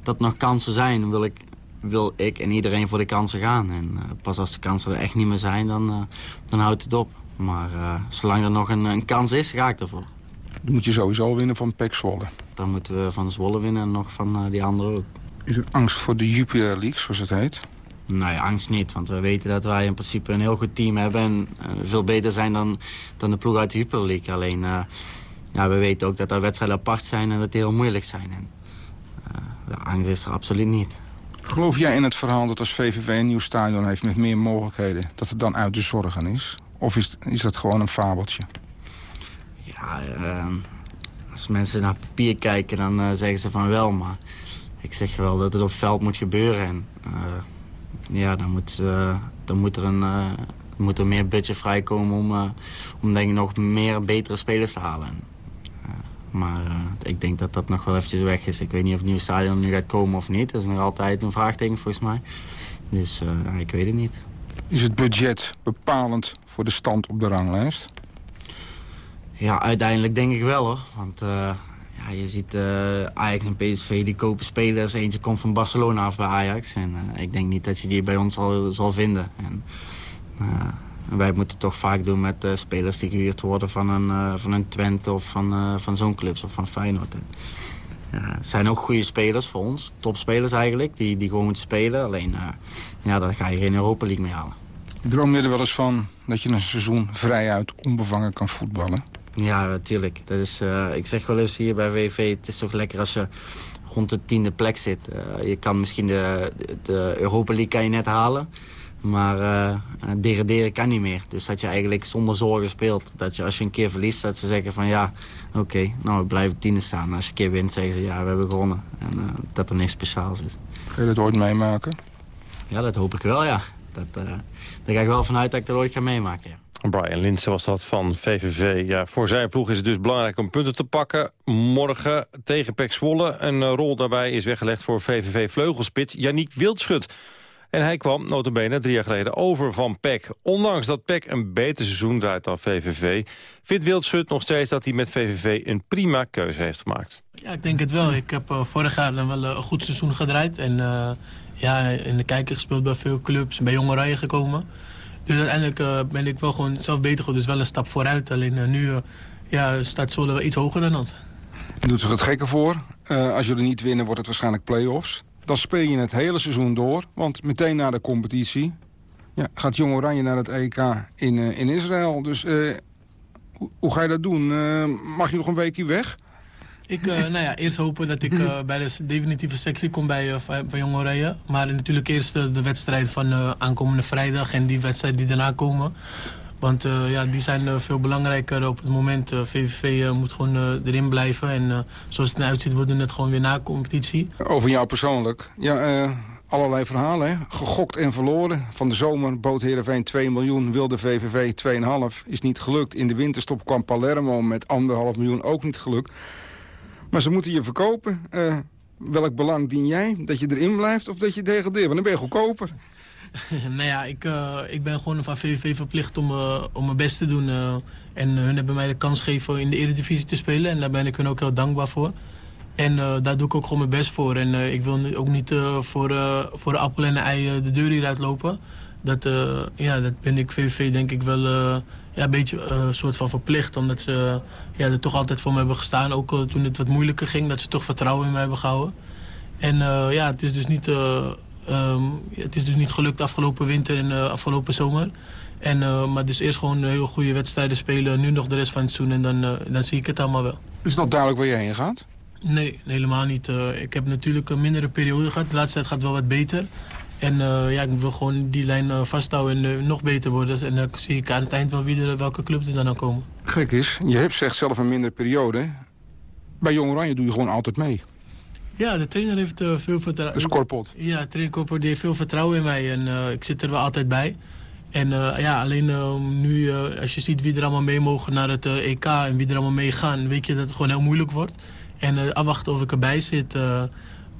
dat nog kansen zijn, wil ik, wil ik en iedereen voor de kansen gaan. En pas als de kansen er echt niet meer zijn, dan, dan houdt het op. Maar zolang er nog een, een kans is, ga ik ervoor. Dan moet je sowieso winnen van Pek Zwolle. Dan moeten we van Zwolle winnen en nog van uh, die anderen ook. Is er angst voor de Jupiler League, zoals het heet? Nee, angst niet. Want we weten dat wij in principe een heel goed team hebben... en uh, veel beter zijn dan, dan de ploeg uit de Jupiler League. Alleen, uh, ja, we weten ook dat er wedstrijden apart zijn en dat die heel moeilijk zijn. En, de angst is er absoluut niet. Geloof jij in het verhaal dat als VVV een nieuw stadion heeft met meer mogelijkheden... dat het dan uit de zorgen is? Of is, is dat gewoon een fabeltje? Ja, ehm, als mensen naar papier kijken, dan uh, zeggen ze van wel. Maar ik zeg wel dat het op veld moet gebeuren. En uh, ja, dan moet, dan moet er een moet er meer budget vrijkomen om, om denk ik nog meer betere spelers te halen. maar ik denk dat dat nog wel eventjes weg is. Ik weet niet of het nieuwe stadion nu gaat komen of niet. Dat is nog altijd een vraagteken volgens mij. Dus ik weet het niet. Is het budget bepalend voor de stand op de ranglijst? Ja, uiteindelijk denk ik wel hoor. Want uh, ja, je ziet uh, Ajax en PSV die kopen spelers. Eentje komt van Barcelona af bij Ajax. En uh, ik denk niet dat je die bij ons zal, zal vinden. En, wij moeten toch vaak doen met spelers die gehuurd worden van een, van een Twente of van, van zo'n clubs of van Feyenoord. En, ja, het zijn ook goede spelers voor ons. Topspelers eigenlijk, die, die gewoon moeten spelen. Alleen, ja, daar ga je geen Europa League mee halen. Droom je er wel eens van dat je een seizoen vrijuit onbevangen kan voetballen? Ja, natuurlijk. Dat is, uh, ik zeg wel eens hier bij WV, het is toch lekker als je rond de tiende plek zit. Uh, je kan misschien de, de Europa League kan je net halen. Maar uh, degraderen kan niet meer. Dus dat je eigenlijk zonder zorgen speelt. Dat je als je een keer verliest, dat ze zeggen van ja, oké, okay, nou we blijven tiende staan. Als je een keer wint, zeggen ze ja, we hebben gewonnen. En uh, dat er niks speciaals is. Ga je dat ooit meemaken? Ja, dat hoop ik wel, ja. Dat, uh, daar ga ik wel vanuit dat ik dat ooit ga meemaken, ja. Brian Linsen was dat van VVV. Ja, voor zijn ploeg is het dus belangrijk om punten te pakken. Morgen tegen Pek Zwolle. Een eh, rol daarbij is weggelegd voor VVV-vleugelspits Yannick Wildschut. En hij kwam notabene drie jaar geleden over van PEC. Ondanks dat PEC een beter seizoen draait dan VVV... vindt Wildschut nog steeds dat hij met VVV een prima keuze heeft gemaakt. Ja, ik denk het wel. Ik heb uh, vorig jaar dan wel een goed seizoen gedraaid. En ja, in de kijker gespeeld bij veel clubs. Bij Jonge Rijen gekomen. Dus uiteindelijk uh, ben ik wel gewoon zelf beter geworden. Dus wel een stap vooruit. Alleen uh, nu uh, ja, staat Zwolle wel iets hoger dan dat. Doet zich het gekke voor. als jullie niet winnen wordt het waarschijnlijk play-offs. Dan speel je het hele seizoen door. Want meteen na de competitie ja, gaat Jong Oranje naar het EK in, eh, in Israël. Dus eh, hoe, ga je dat doen? Mag je nog een weekje weg? Ik, nou ja, eerst hopen dat ik bij de definitieve sectie kom bij, van, van Oranje. Maar natuurlijk eerst de wedstrijd van aankomende vrijdag en die wedstrijd die daarna komen. Want ja, die zijn veel belangrijker op het moment. VVV moet gewoon erin blijven. En zoals het eruit ziet, worden het gewoon weer na competitie. Over jou persoonlijk. Ja, allerlei verhalen. Hè? Gegokt en verloren. Van de zomer bood Heerenveen 2 miljoen, wilde VVV 2,5. Is niet gelukt. In de winterstop kwam Palermo met anderhalf miljoen, ook niet gelukt. Maar ze moeten je verkopen. Uh, welk belang dien jij? Dat je erin blijft of dat je degradeert? Want dan ben je goedkoper. nou ja, ik, uh, ik ben gewoon van VVV verplicht om, uh, om mijn best te doen. en hun hebben mij de kans gegeven in de Eredivisie te spelen. En daar ben ik hun ook heel dankbaar voor. En daar doe ik ook gewoon mijn best voor. En ik wil ook niet voor, voor de appel en de ei de deur hieruit lopen. Dat, ja, dat ben ik VVV denk ik wel ja, een beetje een soort van verplicht. Omdat ze ja, er toch altijd voor me hebben gestaan. Ook toen het wat moeilijker ging. Dat ze toch vertrouwen in me hebben gehouden. En ja, het is dus niet... Um, het is dus niet gelukt afgelopen winter en afgelopen zomer. En, maar dus eerst gewoon hele goede wedstrijden spelen. Nu nog de rest van het seizoen en dan, dan zie ik het allemaal wel. Is dat duidelijk waar je heen gaat? Nee, helemaal niet. Uh, ik heb natuurlijk een mindere periode gehad. De laatste tijd gaat wel wat beter. En uh, ja, ik wil gewoon die lijn uh, vasthouden en nog beter worden. En dan zie ik aan het eind wel wie er, welke club er dan aan komen. Gek is, je hebt zegt zelf een mindere periode. Bij Jong Oranje doe je gewoon altijd mee. Ja, de trainer heeft veel vertrouwen. Dus Korpot? Ja, de trainer Korpot heeft veel vertrouwen in mij. En ik zit er wel altijd bij. En ja, alleen nu, als je ziet wie er allemaal mee mogen naar het EK en wie er allemaal mee gaan, weet je dat het gewoon heel moeilijk wordt. En afwachten of ik erbij zit.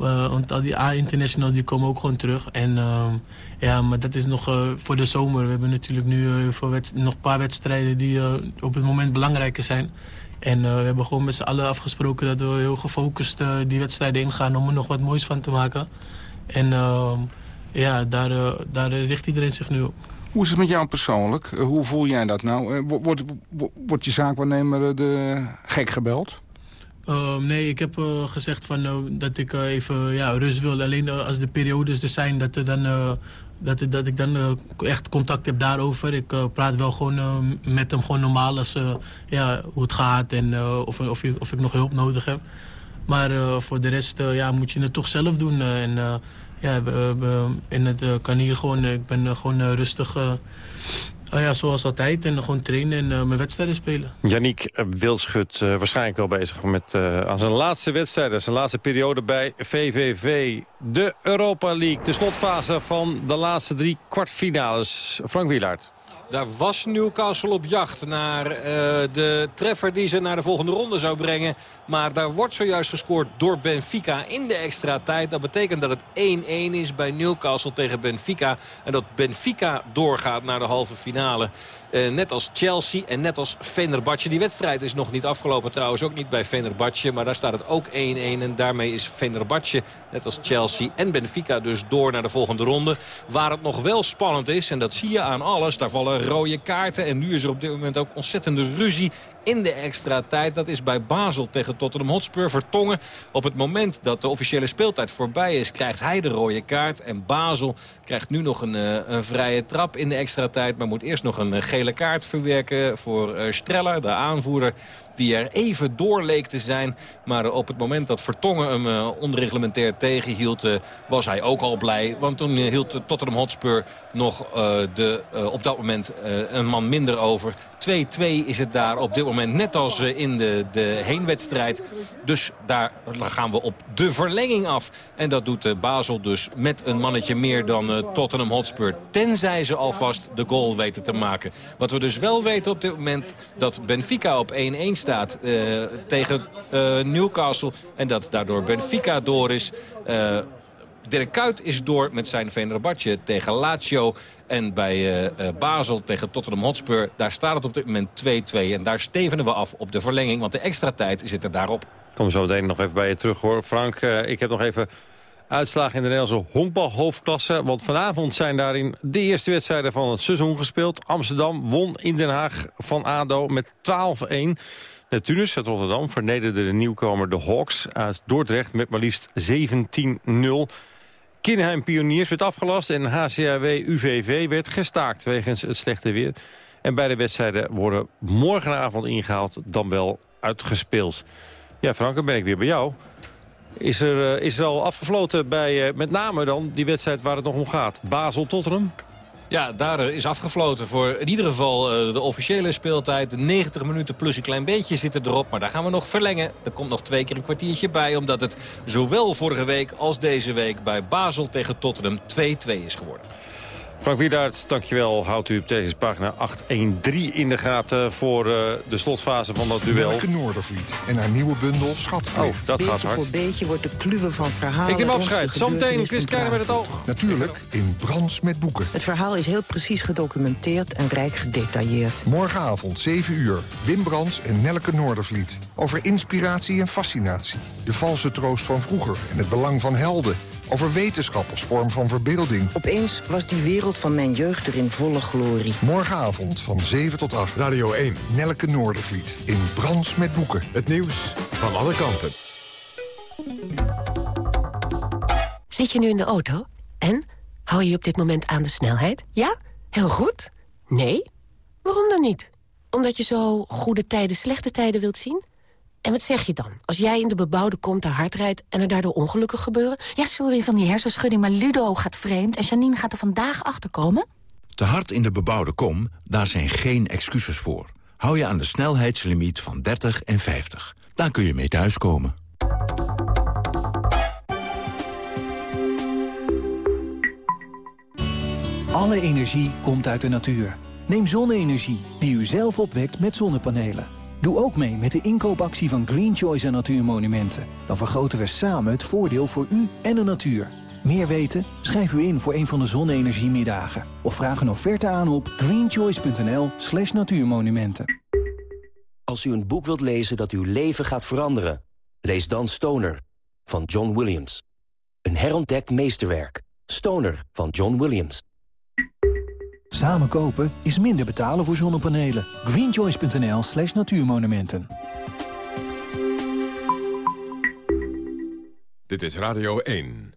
Uh, want al die A-internationals die komen ook gewoon terug. En ehm, ja, maar dat is nog voor de zomer. We hebben natuurlijk nu voor nog een paar wedstrijden die op het moment belangrijker zijn. En we hebben gewoon met z'n allen afgesproken dat we heel gefocust die wedstrijden ingaan om er nog wat moois van te maken. En ehm, ja, daar, daar richt iedereen zich nu op. Hoe is het met jou persoonlijk? hoe voel jij dat nou? Wordt, wordt je zaakwaarnemer de gek gebeld? Uh, nee, ik heb uh, gezegd van, uh, dat ik even ja, rust wil. Alleen als de periodes er zijn, dat, er dan, dat, dat ik dan echt contact heb daarover. Ik praat wel gewoon met hem gewoon normaal als, ja, hoe het gaat en of, of, of, ik nog hulp nodig heb. Maar voor de rest ja, moet je het toch zelf doen. en ja, en het kan hier gewoon, ik ben gewoon rustig Oh ja, zoals altijd. En gewoon trainen en uh, mijn wedstrijden spelen. Yannick Wildschut, uh, waarschijnlijk wel bezig met uh, aan zijn laatste wedstrijden. Zijn laatste periode bij VVV. De Europa League, de slotfase van de laatste drie kwartfinales. Frank Wielaert. Daar was Newcastle op jacht naar uh, de treffer die ze naar de volgende ronde zou brengen. Maar daar wordt zojuist gescoord door Benfica in de extra tijd. Dat betekent dat het 1-1 is bij Newcastle tegen Benfica. En dat Benfica doorgaat naar de halve finale. Uh, net als Chelsea en net als Fenerbahce. Die wedstrijd is nog niet afgelopen trouwens. Ook niet bij Fenerbahce. Maar daar staat het ook 1-1. En daarmee is Fenerbahce, net als Chelsea en Benfica dus door naar de volgende ronde. Waar het nog wel spannend is. En dat zie je aan alles. Daar vallen rode kaarten. En nu is er op dit moment ook ontzettende ruzie in de extra tijd. Dat is bij Basel tegen Tottenham Hotspur. Vertongen op het moment dat de officiële speeltijd voorbij is... krijgt hij de rode kaart. En Basel krijgt nu nog een, eh, een vrije trap in de extra tijd. Maar moet eerst nog een eh, gele kaart verwerken voor uh, Streller, de aanvoerder die er even door leek te zijn. Maar op het moment dat Vertongen hem onreglementair tegenhield... Was hij ook al blij. Want toen hield Tottenham Hotspur nog de, op dat moment een man minder over. 2-2 is het daar op dit moment. Net als in de, de heenwedstrijd. Dus daar gaan we op de verlenging af. En dat doet Basel dus met een mannetje meer dan Tottenham Hotspur. Tenzij ze alvast de goal weten te maken. Wat we dus wel weten op dit moment... dat Benfica op 1-1 staat tegen Newcastle. En dat daardoor Benfica door is. Uh, Dirk Kuyt is door met zijn Venerbahce tegen Lazio. En bij uh, Basel tegen Tottenham Hotspur, daar staat het op dit moment 2-2. En daar stevenen we af op de verlenging, want de extra tijd zit er daarop. Ik kom zo meteen nog even bij je terug hoor. Frank, uh, ik heb nog even uitslagen in de Nederlandse honkbalhoofdklasse. Want vanavond zijn daarin de eerste wedstrijden van het seizoen gespeeld. Amsterdam won in Den Haag van ADO met 12-1. Neptunus uit Rotterdam vernederde de nieuwkomer de Hawks uit Dordrecht met maar liefst 17-0. Kinheim Pioniers werd afgelast en HCAW UVV werd gestaakt wegens het slechte weer. En beide wedstrijden worden morgenavond ingehaald, dan wel uitgespeeld. Ja, Frank, dan ben ik weer bij jou. Is er, uh, is er al afgefloten bij uh, met name dan die wedstrijd waar het nog om gaat? Basel-Tottenham? Ja, daar is afgefloten voor in ieder geval uh, de officiële speeltijd. De 90 minuten plus een klein beetje zitten erop. Maar daar gaan we nog verlengen. Er komt nog twee keer een kwartiertje bij. Omdat het zowel vorige week als deze week bij Basel tegen Tottenham 2-2 is geworden. Frank Wiedaert, dankjewel. Houdt u op tegen pagina 813 in de gaten voor uh, de slotfase van dat duel. Welke Noordervliet en haar nieuwe bundel Schatbrief. Oh, dat beetje gaat hard. voor beetje wordt de kluwe van verhalen... Ik neem afscheid. Zometeen Chris Keijner met het oog. Natuurlijk in Brands met boeken. Het verhaal is heel precies gedocumenteerd en rijk gedetailleerd. Morgenavond 7 uur. Wim Brands en Nelke Noordervliet. Over inspiratie en fascinatie. De valse troost van vroeger en het belang van helden. Over wetenschap als vorm van verbeelding. Opeens was die wereld van mijn jeugd er in volle glorie. Morgenavond van 7 tot 8. Radio 1. Nelke Noordervliet. In Brands met boeken. Het nieuws van alle kanten. Zit je nu in de auto? En? Hou je op dit moment aan de snelheid? Ja? Heel goed? Nee? Waarom dan niet? Omdat je zo goede tijden, slechte tijden wilt zien? En wat zeg je dan? Als jij in de bebouwde kom te hard rijdt en er daardoor ongelukken gebeuren? Ja, sorry van die hersenschudding, maar Ludo gaat vreemd... en Janine gaat er vandaag achter komen. Te hard in de bebouwde kom, daar zijn geen excuses voor. Hou je aan de snelheidslimiet van 30 en 50. Daar kun je mee thuiskomen. Alle energie komt uit de natuur. Neem zonne-energie, die u zelf opwekt met zonnepanelen. Doe ook mee met de inkoopactie van Green Choice en Natuurmonumenten. Dan vergroten we samen het voordeel voor u en de natuur. Meer weten? Schrijf u in voor een van de zonne-energiemiddagen. Of vraag een offerte aan op greenchoice.nl slash natuurmonumenten. Als u een boek wilt lezen dat uw leven gaat veranderen... lees dan Stoner van John Williams. Een herontdekt meesterwerk. Stoner van John Williams. Samen kopen is minder betalen voor zonnepanelen. greenchoice.nl slash natuurmonumenten. Dit is Radio 1.